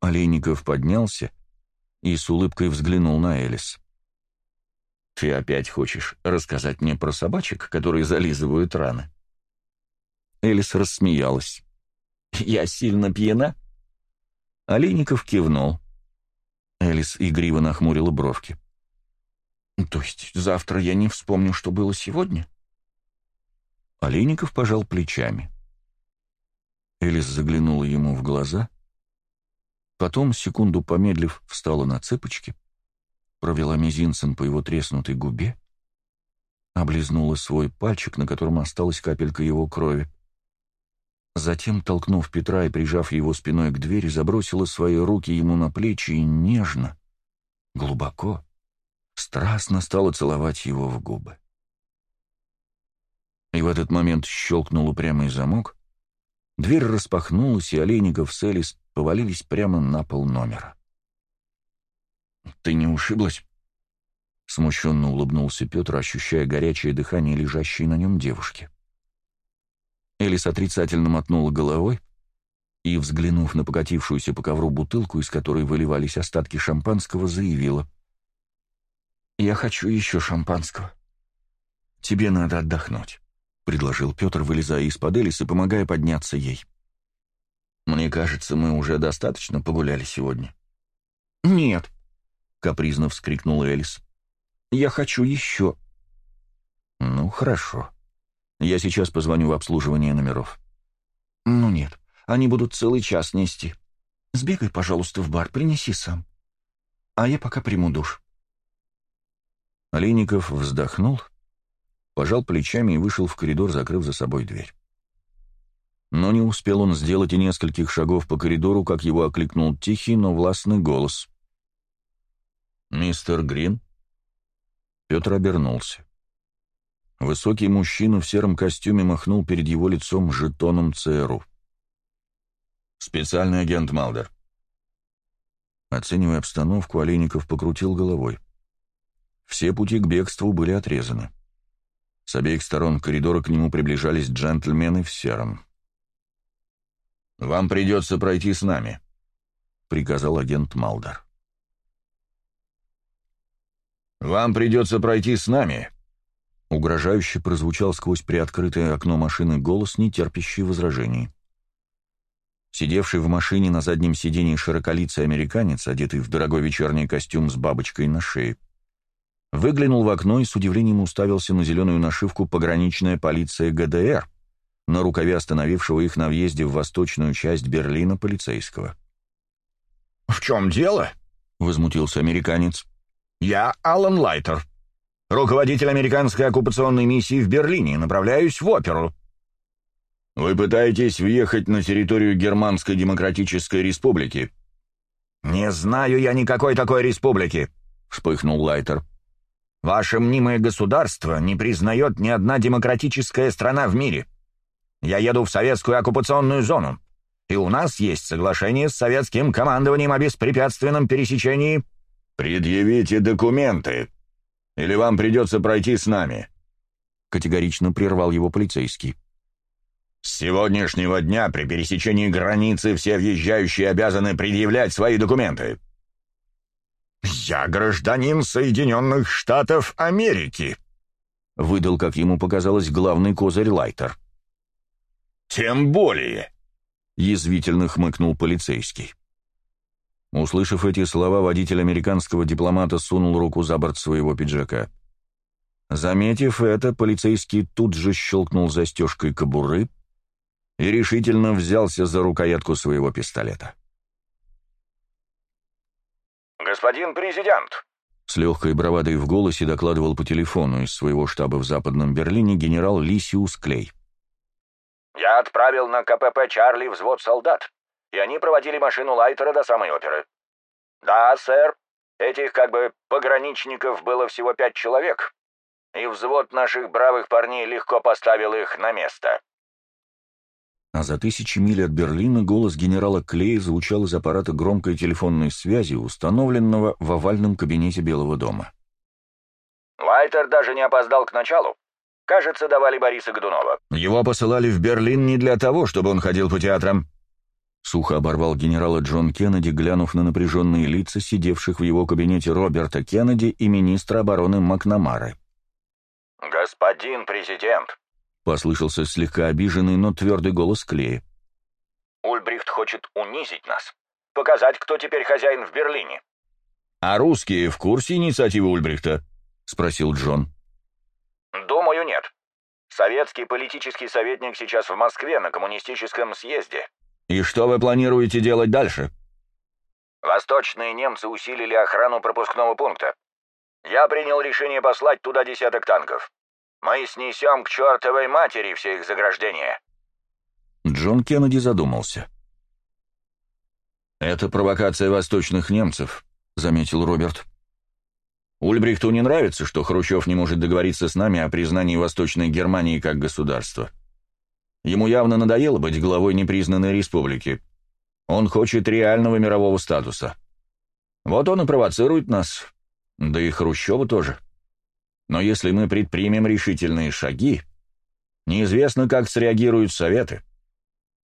Олейников поднялся и с улыбкой взглянул на Элис. «Ты опять хочешь рассказать мне про собачек, которые зализывают раны?» Элис рассмеялась. «Я сильно пьяна?» Олейников кивнул. Элис игриво нахмурила бровки. «То есть завтра я не вспомню, что было сегодня?» Олейников пожал плечами. Элис заглянула ему в глаза Потом, секунду помедлив, встала на цыпочки, провела мизинцем по его треснутой губе, облизнула свой пальчик, на котором осталась капелька его крови. Затем, толкнув Петра и прижав его спиной к двери, забросила свои руки ему на плечи и нежно, глубоко, страстно стала целовать его в губы. И в этот момент щелкнул упрямый замок, дверь распахнулась, и Олейников с Элис повалились прямо на пол номера. «Ты не ушиблась?» Смущенно улыбнулся Петр, ощущая горячее дыхание лежащей на нем девушки. Элис отрицательно мотнула головой и, взглянув на покатившуюся по ковру бутылку, из которой выливались остатки шампанского, заявила. «Я хочу еще шампанского». «Тебе надо отдохнуть», — предложил Петр, вылезая из-под Элис и помогая подняться ей. «Мне кажется, мы уже достаточно погуляли сегодня. «Нет», — капризно вскрикнула Элис. «Я хочу еще». «Ну, хорошо. Я сейчас позвоню в обслуживание номеров». «Ну нет, они будут целый час нести. Сбегай, пожалуйста, в бар, принеси сам. А я пока приму душ». Олейников вздохнул, пожал плечами и вышел в коридор, закрыв за собой дверь. Но не успел он сделать и нескольких шагов по коридору, как его окликнул тихий, но властный голос. «Мистер Грин?» Петр обернулся. Высокий мужчина в сером костюме махнул перед его лицом жетоном ЦРУ. «Специальный агент Малдер». Оценивая обстановку, Олейников покрутил головой. Все пути к бегству были отрезаны. С обеих сторон коридора к нему приближались джентльмены в сером. «Вам придется пройти с нами», — приказал агент Малдер. «Вам придется пройти с нами», — угрожающе прозвучал сквозь приоткрытое окно машины голос, не терпящий возражений. Сидевший в машине на заднем сидении широколицый американец, одетый в дорогой вечерний костюм с бабочкой на шее, выглянул в окно и с удивлением уставился на зеленую нашивку «Пограничная полиция ГДР», на рукаве остановившего их на въезде в восточную часть Берлина полицейского. «В чем дело?» — возмутился американец. «Я Алан Лайтер, руководитель американской оккупационной миссии в Берлине, направляюсь в оперу». «Вы пытаетесь въехать на территорию Германской Демократической Республики?» «Не знаю я никакой такой республики», — вспыхнул Лайтер. «Ваше мнимое государство не признает ни одна демократическая страна в мире. Я еду в советскую оккупационную зону, и у нас есть соглашение с советским командованием о беспрепятственном пересечении...» «Предъявите документы, или вам придется пройти с нами», — категорично прервал его полицейский. «С сегодняшнего дня при пересечении границы все въезжающие обязаны предъявлять свои документы». «Я гражданин Соединенных Штатов Америки», — выдал, как ему показалось, главный козырь Лайтер. «Тем более!» — язвительно хмыкнул полицейский. Услышав эти слова, водитель американского дипломата сунул руку за борт своего пиджака. Заметив это, полицейский тут же щелкнул застежкой кобуры и решительно взялся за рукоятку своего пистолета. «Господин президент!» С легкой бравадой в голосе докладывал по телефону из своего штаба в Западном Берлине генерал Лисиус Клей. Я отправил на КПП Чарли взвод солдат, и они проводили машину Лайтера до самой оперы. Да, сэр, этих как бы пограничников было всего пять человек, и взвод наших бравых парней легко поставил их на место. А за тысячи миль от Берлина голос генерала Клея звучал из аппарата громкой телефонной связи, установленного в овальном кабинете Белого дома. Лайтер даже не опоздал к началу. Кажется, давали Бориса Годунова. Его посылали в Берлин не для того, чтобы он ходил по театрам. Сухо оборвал генерала Джон Кеннеди, глянув на напряженные лица сидевших в его кабинете Роберта Кеннеди и министра обороны Макнамары. «Господин президент», — послышался слегка обиженный, но твердый голос Клея. «Ульбрихт хочет унизить нас, показать, кто теперь хозяин в Берлине». «А русские в курсе инициативы Ульбрихта?» — спросил Джон. «Думаю, нет. Советский политический советник сейчас в Москве на коммунистическом съезде». «И что вы планируете делать дальше?» «Восточные немцы усилили охрану пропускного пункта. Я принял решение послать туда десяток танков. Мы снесем к чертовой матери все их заграждения». Джон Кеннеди задумался. «Это провокация восточных немцев», — заметил Роберт. Ульбрихту не нравится, что Хрущев не может договориться с нами о признании Восточной Германии как государства. Ему явно надоело быть главой непризнанной республики. Он хочет реального мирового статуса. Вот он и провоцирует нас. Да и Хрущева тоже. Но если мы предпримем решительные шаги, неизвестно, как среагируют Советы.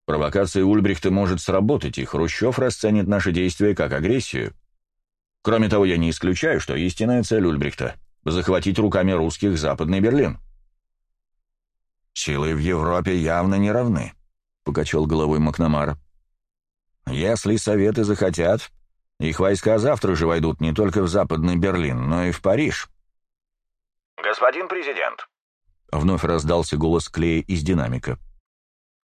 Провокация Ульбрихта может сработать, и Хрущев расценит наши действия как агрессию. Кроме того, я не исключаю, что истинная цель Ульбрихта — захватить руками русских Западный Берлин. «Силы в Европе явно не равны», — покачал головой Макнамара. «Если Советы захотят, Их войска завтра же войдут не только в Западный Берлин, но и в Париж. «Господин президент», — вновь раздался голос Клея из динамика.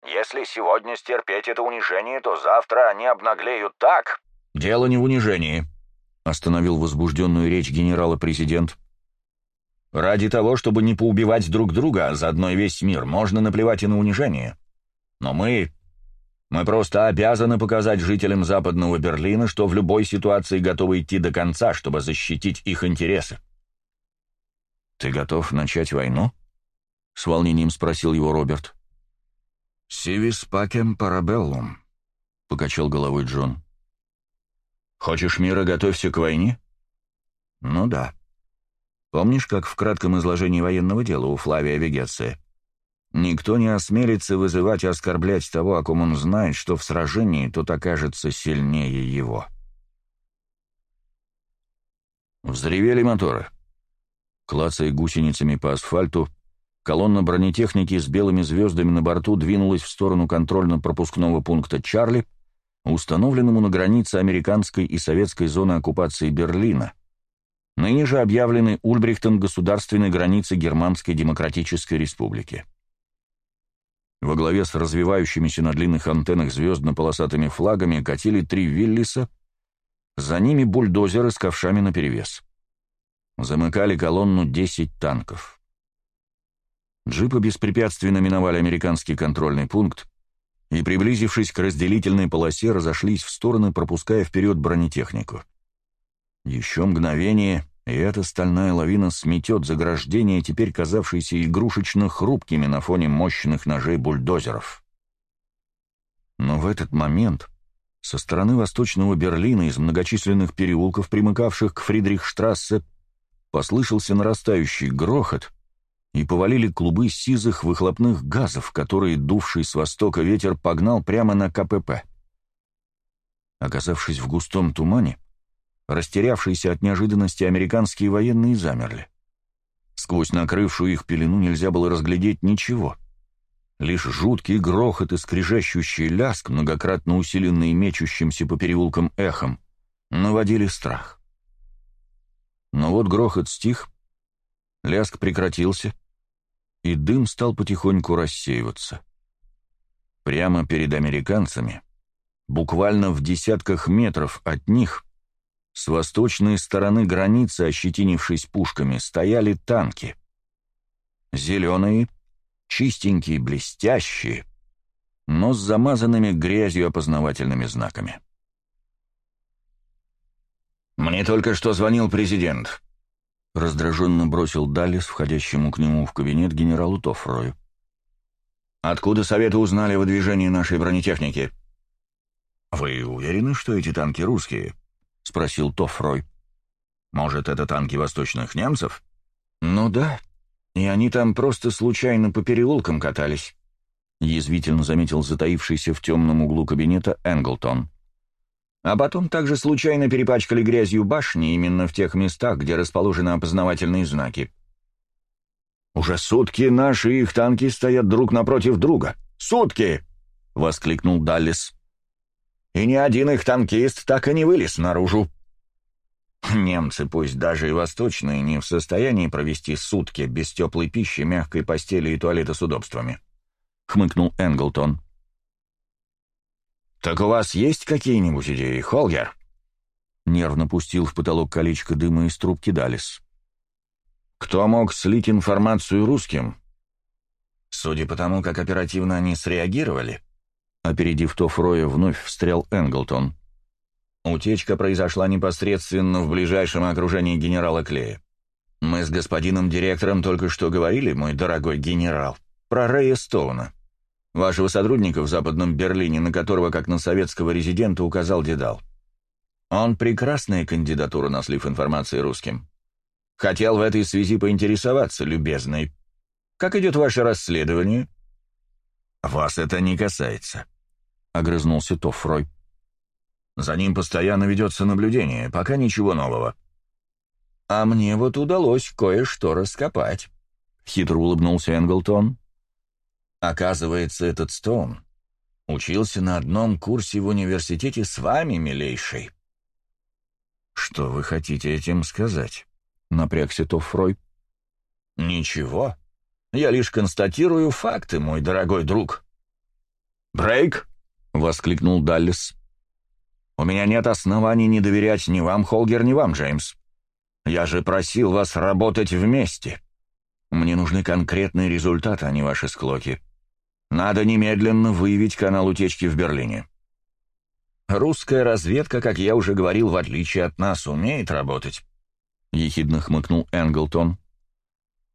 «Если сегодня стерпеть это унижение, то завтра они обнаглеют так...» «Дело не в унижении», — остановил возбужденную речь генерала-президент. «Ради того, чтобы не поубивать друг друга, а заодно и весь мир, можно наплевать и на унижение. Но мы... Мы просто обязаны показать жителям Западного Берлина, что в любой ситуации готовы идти до конца, чтобы защитить их интересы». «Ты готов начать войну?» — с волнением спросил его Роберт. «Сивис пакем парабеллум», — покачал головой Джон. «Хочешь мира, готовься к войне?» «Ну да. Помнишь, как в кратком изложении военного дела у Флавия Вегеция? Никто не осмелится вызывать и оскорблять того, о ком он знает, что в сражении тот окажется сильнее его». Взревели моторы. Клацая гусеницами по асфальту, колонна бронетехники с белыми звездами на борту двинулась в сторону контрольно-пропускного пункта «Чарли», установленному на границе американской и советской зоны оккупации Берлина, ныне же объявленной Ульбрихтом государственной границы Германской Демократической Республики. Во главе с развивающимися на длинных антеннах звездно-полосатыми флагами катили три Виллиса, за ними бульдозеры с ковшами наперевес замыкали колонну 10 танков. Джипы беспрепятственно миновали американский контрольный пункт и, приблизившись к разделительной полосе, разошлись в стороны, пропуская вперед бронетехнику. Еще мгновение, и эта стальная лавина сметет заграждение, теперь казавшиеся игрушечно хрупкими на фоне мощных ножей бульдозеров. Но в этот момент со стороны восточного Берлина из многочисленных переулков, примыкавших к Фридрихштрассе, послышался нарастающий грохот, и повалили клубы сизых выхлопных газов, которые, дувший с востока ветер, погнал прямо на КПП. Оказавшись в густом тумане, растерявшиеся от неожиданности американские военные замерли. Сквозь накрывшую их пелену нельзя было разглядеть ничего. Лишь жуткий грохот и скрежещущий ляск, многократно усиленный мечущимся по переулкам эхом, наводили страх. Но вот грохот стих, ляск прекратился, и дым стал потихоньку рассеиваться. Прямо перед американцами, буквально в десятках метров от них, с восточной стороны границы, ощетинившись пушками, стояли танки. Зеленые, чистенькие, блестящие, но с замазанными грязью опознавательными знаками. «Мне только что звонил президент», — раздраженно бросил Даллис, входящему к нему в кабинет генералу Тофрою. «Откуда Советы узнали о выдвижении нашей бронетехники?» «Вы уверены, что эти танки русские?» — спросил Тофрой. «Может, это танки восточных немцев?» «Ну да, и они там просто случайно по переулкам катались», — язвительно заметил затаившийся в темном углу кабинета Энглтон. А потом также случайно перепачкали грязью башни именно в тех местах, где расположены опознавательные знаки. «Уже сутки наши и их танки стоят друг напротив друга. Сутки!» — воскликнул Даллес. «И ни один их танкист так и не вылез наружу». «Немцы, пусть даже и восточные, не в состоянии провести сутки без теплой пищи, мягкой постели и туалета с удобствами», — хмыкнул Энглтон. «Так у вас есть какие-нибудь идеи, Холгер?» Нервно пустил в потолок колечко дыма из трубки Далис. «Кто мог слить информацию русским?» Судя по тому, как оперативно они среагировали, опередив то Фроя, вновь встрял Энглтон. Утечка произошла непосредственно в ближайшем окружении генерала Клея. Мы с господином директором только что говорили, мой дорогой генерал, про Рэя Стоуна вашего сотрудника в Западном Берлине, на которого, как на советского резидента, указал Дедал. Он прекрасная кандидатура на слив информации русским. Хотел в этой связи поинтересоваться, любезный. Как идет ваше расследование? Вас это не касается, — огрызнулся Тоффрой. За ним постоянно ведется наблюдение, пока ничего нового. А мне вот удалось кое-что раскопать, — хитро улыбнулся Энглтон. Оказывается, этот Стоун учился на одном курсе в университете с вами, милейший. «Что вы хотите этим сказать?» — напрягся Тоффрой. «Ничего. Я лишь констатирую факты, мой дорогой друг». «Брейк!» — воскликнул Даллес. «У меня нет оснований не доверять ни вам, Холгер, ни вам, Джеймс. Я же просил вас работать вместе. Мне нужны конкретные результаты, а не ваши склоки. Надо немедленно выявить канал утечки в Берлине. Русская разведка, как я уже говорил, в отличие от нас, умеет работать», — ехидно хмыкнул Энглтон.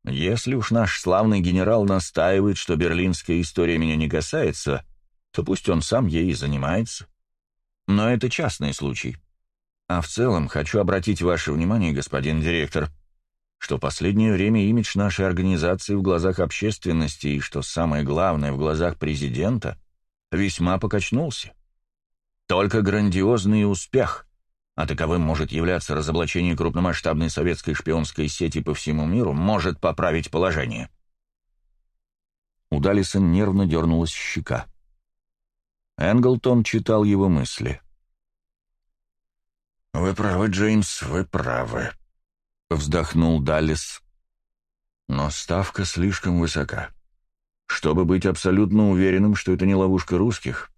«Если уж наш славный генерал настаивает, что берлинская история меня не касается, то пусть он сам ей и занимается. Но это частный случай. А в целом хочу обратить ваше внимание, господин директор, что последнее время имидж нашей организации в глазах общественности и, что самое главное, в глазах президента, весьма покачнулся. Только грандиозный успех, а таковым может являться разоблачение крупномасштабной советской шпионской сети по всему миру, может поправить положение. У Далиса нервно дернулась щека. Энглтон читал его мысли. «Вы правы, Джеймс, вы правы», — вздохнул Даллис. «Но ставка слишком высока. Чтобы быть абсолютно уверенным, что это не ловушка русских,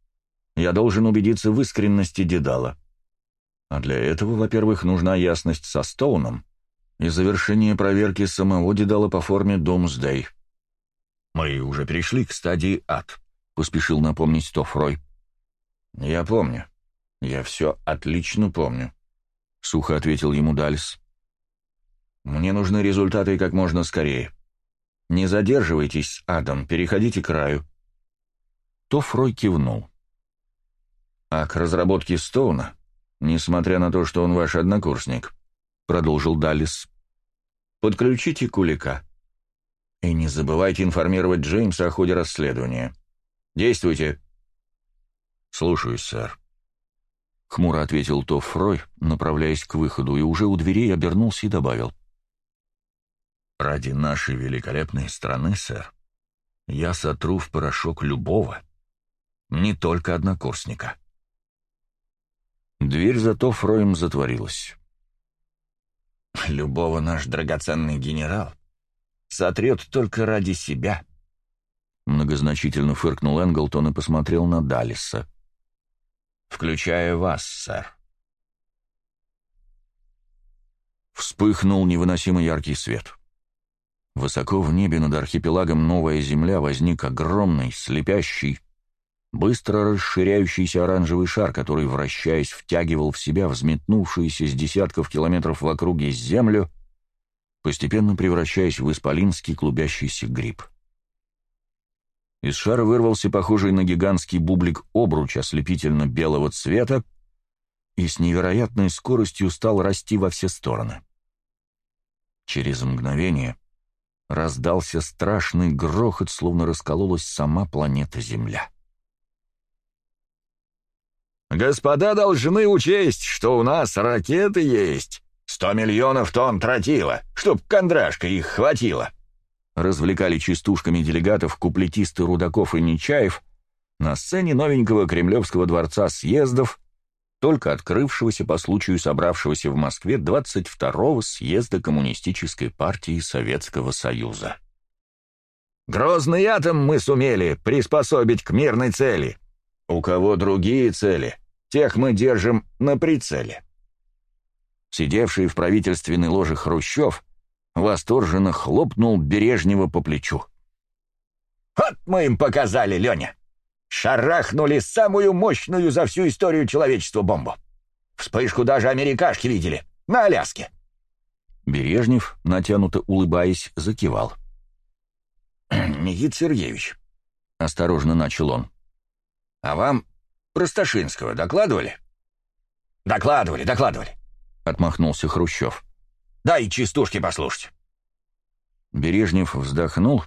я должен убедиться в искренности Дедала. А для этого, во-первых, нужна ясность со Стоуном и завершение проверки самого Дедала по форме Домсдей. Мы уже перешли к стадии ад», — поспешил напомнить Тофрой. «Я помню. Я все отлично помню», — сухо ответил ему Дальс. «Мне нужны результаты как можно скорее. Не задерживайтесь Адам, переходите к краю». Тофрой кивнул. «А к разработке Стоуна, несмотря на то, что он ваш однокурсник», — продолжил Даллис, — «подключите Кулика. И не забывайте информировать Джеймса о ходе расследования. Действуйте». «Слушаюсь, сэр», — хмуро ответил Тофф Фрой, направляясь к выходу, и уже у дверей обернулся и добавил. «Ради нашей великолепной страны, сэр, я сотру в порошок любого, не только однокурсника». Дверь за Тоффроем затворилась. «Любого наш драгоценный генерал сотрет только ради себя», — многозначительно фыркнул Энглтон и посмотрел на Далиса включая вас, сэр. Вспыхнул невыносимо яркий свет. Высоко в небе над архипелагом Новая Земля возник огромный, слепящий, быстро расширяющийся оранжевый шар, который, вращаясь, втягивал в себя взметнувшуюся с десятков километров в округе землю, постепенно превращаясь в исполинский клубящийся гриб. Из шара вырвался похожий на гигантский бублик обруч ослепительно-белого цвета и с невероятной скоростью стал расти во все стороны. Через мгновение раздался страшный грохот, словно раскололась сама планета Земля. «Господа должны учесть, что у нас ракеты есть. Сто миллионов тонн тротила, чтоб кондрашка их хватило», развлекали частушками делегатов куплетисты Рудаков и Нечаев на сцене новенького Кремлевского дворца съездов, только открывшегося по случаю собравшегося в Москве 22-го съезда Коммунистической партии Советского Союза. «Грозный атом мы сумели приспособить к мирной цели. У кого другие цели, тех мы держим на прицеле». Сидевший в правительственной ложе Хрущев восторженно хлопнул Бережнева по плечу. «Вот мы им показали, Леня! Шарахнули самую мощную за всю историю человечества бомбу! Вспышку даже америкашки видели, на Аляске!» Бережнев, натянуто улыбаясь, закивал. «Никит Сергеевич», — осторожно начал он, — «а вам Просташинского докладывали?» «Докладывали, докладывали», — отмахнулся Хрущев. Дай частушки послушать». Бережнев вздохнул,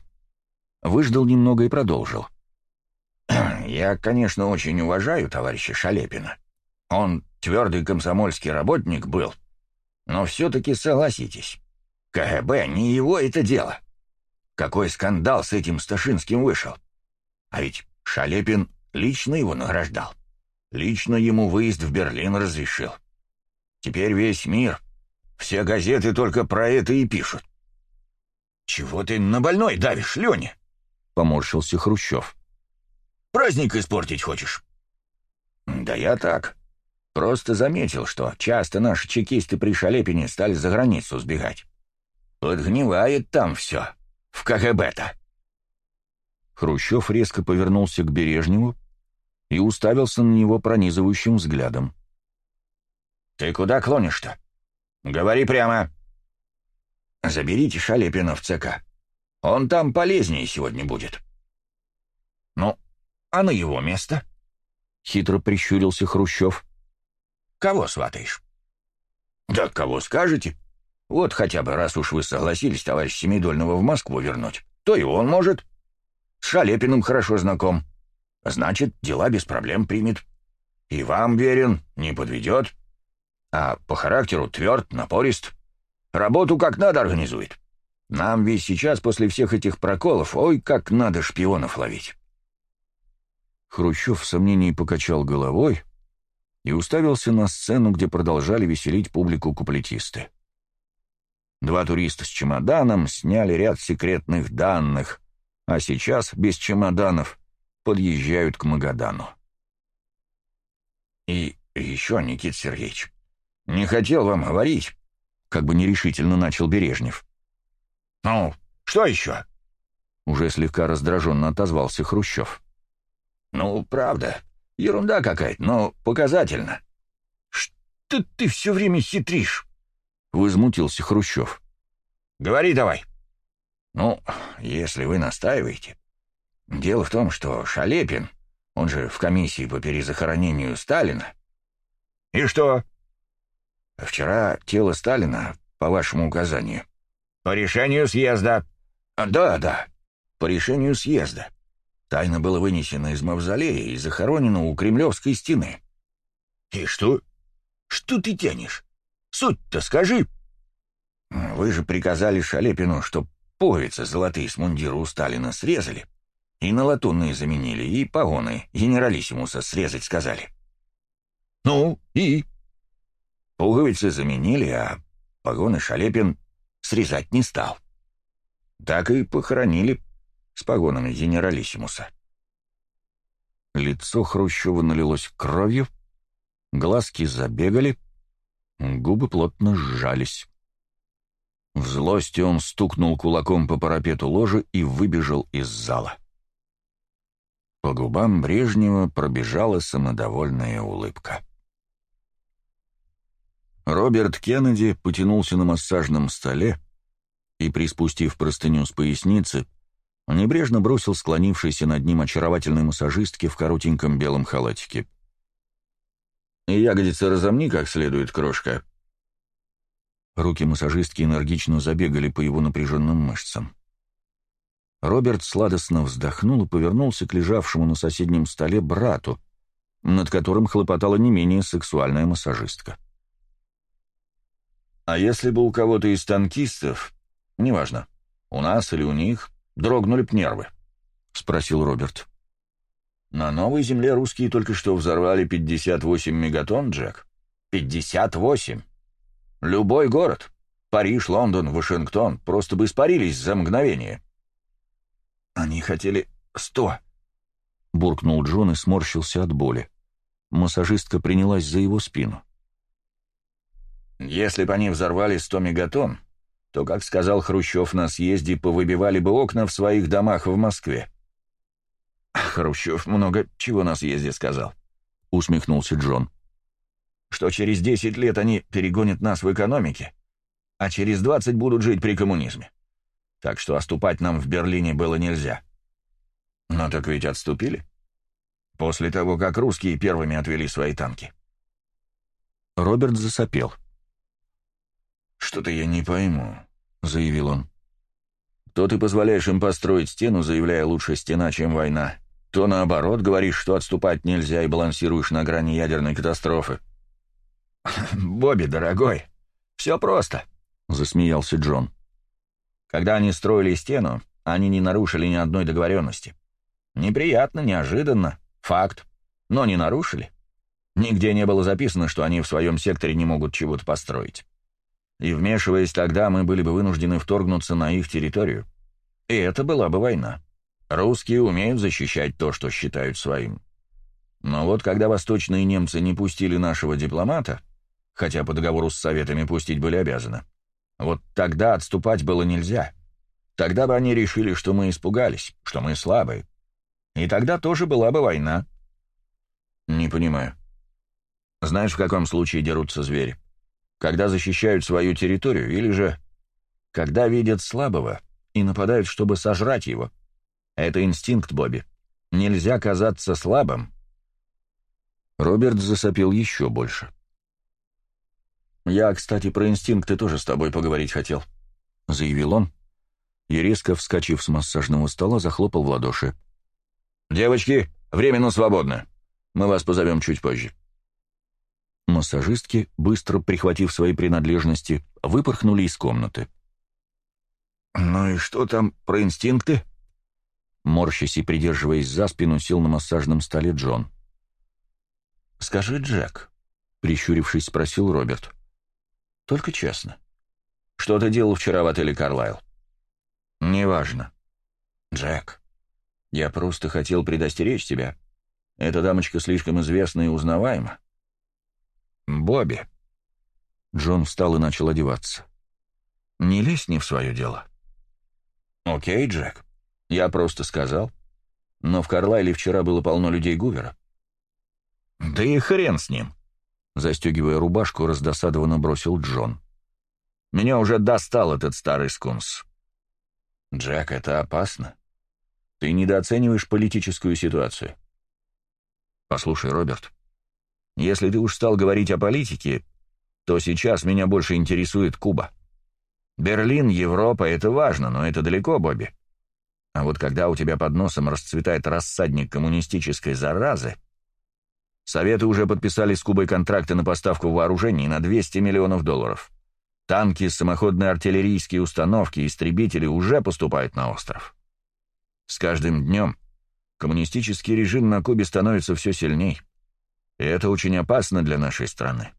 выждал немного и продолжил. «Я, конечно, очень уважаю товарища Шалепина. Он твердый комсомольский работник был. Но все-таки согласитесь, КГБ не его это дело. Какой скандал с этим Сташинским вышел. А ведь Шалепин лично его награждал. Лично ему выезд в Берлин разрешил. Теперь весь мир, все газеты только про это и пишут. «Чего ты на больной давишь, Леня?» — поморщился Хрущев. «Праздник испортить хочешь?» «Да я так. Просто заметил, что часто наши чекисты при Шалепине стали за границу сбегать. Подгнивает там все, в КГБ-то». Хрущев резко повернулся к Бережневу и уставился на него пронизывающим взглядом. «Ты куда клонишь-то? Говори прямо!» «Заберите Шалепина в ЦК. Он там полезнее сегодня будет». «Ну, а на его место?» — хитро прищурился Хрущев. «Кого сватаешь?» «Да кого скажете. Вот хотя бы раз уж вы согласились товарищ Семидольного в Москву вернуть, то и он может. С Шалепиным хорошо знаком. Значит, дела без проблем примет. И вам верен, не подведет. А по характеру тверд, напорист. Работу как надо организует. Нам ведь сейчас после всех этих проколов, ой, как надо шпионов ловить. Хрущев в сомнении покачал головой и уставился на сцену, где продолжали веселить публику куплетисты. Два туриста с чемоданом сняли ряд секретных данных, а сейчас, без чемоданов, подъезжают к Магадану. «И еще, Никит Сергеевич, не хотел вам говорить, как бы нерешительно начал Бережнев. «Ну, что еще?» Уже слегка раздраженно отозвался Хрущев. «Ну, правда, ерунда какая-то, но показательно». «Что ты все время хитришь?» Возмутился Хрущев. «Говори давай». «Ну, если вы настаиваете. Дело в том, что Шалепин, он же в комиссии по перезахоронению Сталина...» «И что?» Вчера тело Сталина, по вашему указанию. По решению съезда. Да, да, по решению съезда. Тайно было вынесено из мавзолея и захоронено у Кремлевской стены. И что? Что ты тянешь? Суть-то скажи. Вы же приказали Шалепину, чтоб пуговицы золотые с мундира у Сталина срезали, и на латунные заменили, и погоны генералиссимуса срезать сказали. Ну, и? Пуговицы заменили, а погоны Шалепин срезать не стал. Так и похоронили с погонами генералиссимуса. Лицо Хрущева налилось кровью, глазки забегали, губы плотно сжались. В злости он стукнул кулаком по парапету ложи и выбежал из зала. По губам Брежнева пробежала самодовольная улыбка. Роберт Кеннеди потянулся на массажном столе и, приспустив простыню с поясницы, небрежно бросил склонившейся над ним очаровательной массажистке в коротеньком белом халатике. «Ягодицы разомни как следует, крошка». Руки массажистки энергично забегали по его напряженным мышцам. Роберт сладостно вздохнул и повернулся к лежавшему на соседнем столе брату, над которым хлопотала не менее сексуальная массажистка. А если бы у кого-то из танкистов, неважно, у нас или у них, дрогнули б нервы? — спросил Роберт. На новой земле русские только что взорвали 58 мегатонн, Джек. 58! Любой город, Париж, Лондон, Вашингтон, просто бы испарились за мгновение. Они хотели сто. Буркнул Джон и сморщился от боли. Массажистка принялась за его спину. Если бы они взорвали 100 мегатонн, то, как сказал Хрущев на съезде, повыбивали бы окна в своих домах в Москве. Хрущев много чего на съезде сказал, — усмехнулся Джон. Что через 10 лет они перегонят нас в экономике, а через 20 будут жить при коммунизме. Так что оступать нам в Берлине было нельзя. Но так ведь отступили. После того, как русские первыми отвели свои танки. Роберт засопел. — «Что-то я не пойму», — заявил он. «То ты позволяешь им построить стену, заявляя лучше стена, чем война, то наоборот говоришь, что отступать нельзя и балансируешь на грани ядерной катастрофы». «Бобби, дорогой, все просто», — засмеялся Джон. «Когда они строили стену, они не нарушили ни одной договоренности. Неприятно, неожиданно, факт, но не нарушили. Нигде не было записано, что они в своем секторе не могут чего-то построить. И вмешиваясь тогда, мы были бы вынуждены вторгнуться на их территорию. И это была бы война. Русские умеют защищать то, что считают своим. Но вот когда восточные немцы не пустили нашего дипломата, хотя по договору с Советами пустить были обязаны, вот тогда отступать было нельзя. Тогда бы они решили, что мы испугались, что мы слабые. И тогда тоже была бы война. Не понимаю. Знаешь, в каком случае дерутся звери? Когда защищают свою территорию или же когда видят слабого и нападают, чтобы сожрать его? Это инстинкт, Бобби. Нельзя казаться слабым. Роберт засопел еще больше. «Я, кстати, про инстинкты тоже с тобой поговорить хотел», — заявил он, и, резко вскочив с массажного стола, захлопал в ладоши. «Девочки, временно свободно. Мы вас позовем чуть позже». Массажистки, быстро прихватив свои принадлежности, выпорхнули из комнаты. «Ну и что там про инстинкты?» Морщась и придерживаясь за спину, сел на массажном столе Джон. «Скажи, Джек», — прищурившись, спросил Роберт. «Только честно. Что ты делал вчера в отеле «Карлайл»?» «Неважно. Джек, я просто хотел предостеречь тебя. Эта дамочка слишком известна и узнаваема. Бобби». Джон встал и начал одеваться. «Не лезь не в свое дело». «Окей, Джек. Я просто сказал. Но в Карлайле вчера было полно людей Гувера. «Да и хрен с ним!» Застегивая рубашку, раздосадованно бросил Джон. «Меня уже достал этот старый скунс». «Джек, это опасно. Ты недооцениваешь политическую ситуацию». «Послушай, Роберт, если ты уж стал говорить о политике, то сейчас меня больше интересует Куба. Берлин, Европа — это важно, но это далеко, Бобби. А вот когда у тебя под носом расцветает рассадник коммунистической заразы, Советы уже подписали с Кубой контракты на поставку вооружений на 200 миллионов долларов. Танки, самоходные артиллерийские установки, истребители уже поступают на остров. С каждым днем коммунистический режим на Кубе становится все сильней. И это очень опасно для нашей страны.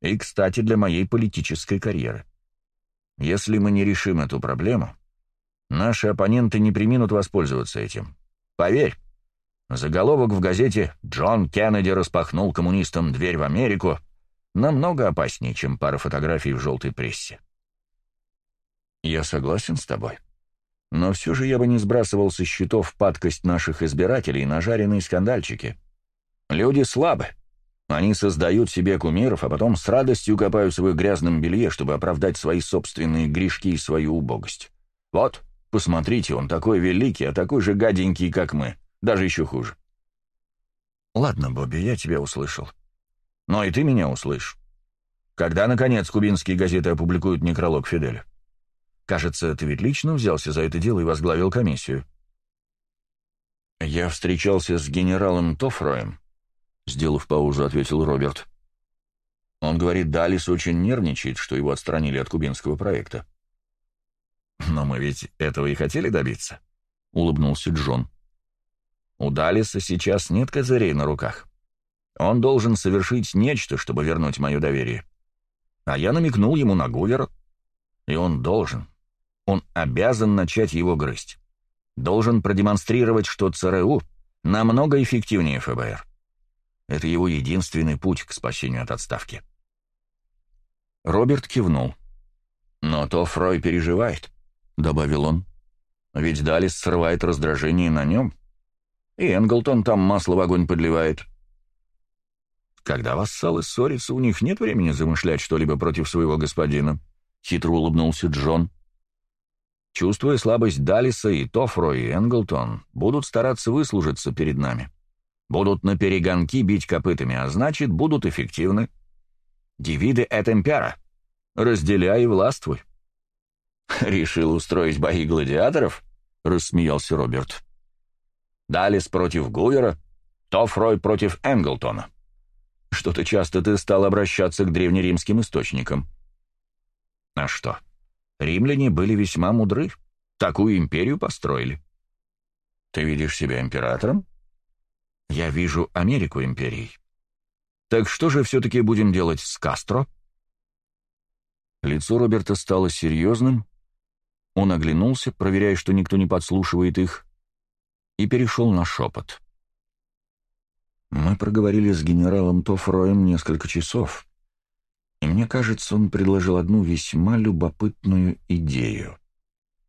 И, кстати, для моей политической карьеры. Если мы не решим эту проблему, наши оппоненты не приминут воспользоваться этим. Поверь, Заголовок в газете «Джон Кеннеди распахнул коммунистам дверь в Америку» намного опаснее, чем пара фотографий в желтой прессе. Я согласен с тобой. Но все же я бы не сбрасывал со счетов падкость наших избирателей на жареные скандальчики. Люди слабы. Они создают себе кумиров, а потом с радостью копаются в их грязном белье, чтобы оправдать свои собственные грешки и свою убогость. Вот, посмотрите, он такой великий, а такой же гаденький, как мы. Даже еще хуже. Ладно, Бобби, я тебя услышал. Но и ты меня услышь. Когда, наконец, кубинские газеты опубликуют некролог Фиделя? Кажется, ты ведь лично взялся за это дело и возглавил комиссию. Я встречался с генералом Тофроем, сделав паузу, ответил Роберт. Он говорит, Далис очень нервничает, что его отстранили от кубинского проекта. «Но мы ведь этого и хотели добиться», — улыбнулся Джон. У Далиса сейчас нет козырей на руках. Он должен совершить нечто, чтобы вернуть мое доверие. А я намекнул ему на Гувера. И он должен. Он обязан начать его грызть. Должен продемонстрировать, что ЦРУ намного эффективнее ФБР. Это его единственный путь к спасению от отставки. Роберт кивнул. «Но то Фрой переживает», — добавил он. «Ведь Далис срывает раздражение на нем, и Энглтон там масло в огонь подливает. Когда вассалы ссорятся, у них нет времени замышлять что-либо против своего господина. Хитро улыбнулся Джон. Чувствуя слабость Далиса и Тофро и Энглтон, будут стараться выслужиться перед нами. Будут на перегонки бить копытами, а значит, будут эффективны. Дивиды эт импера. Разделяй и властвуй. «Решил устроить бои гладиаторов?» — рассмеялся Роберт. Далис против Гувера, Тофрой против Энглтона. Что-то часто ты стал обращаться к древнеримским источникам. А что? Римляне были весьма мудры. Такую империю построили. Ты видишь себя императором? Я вижу Америку империей. Так что же все-таки будем делать с Кастро?» Лицо Роберта стало серьезным, он оглянулся, проверяя, что никто не подслушивает их, и перешел на шепот. Мы проговорили с генералом Тофроем несколько часов, и мне кажется, он предложил одну весьма любопытную идею.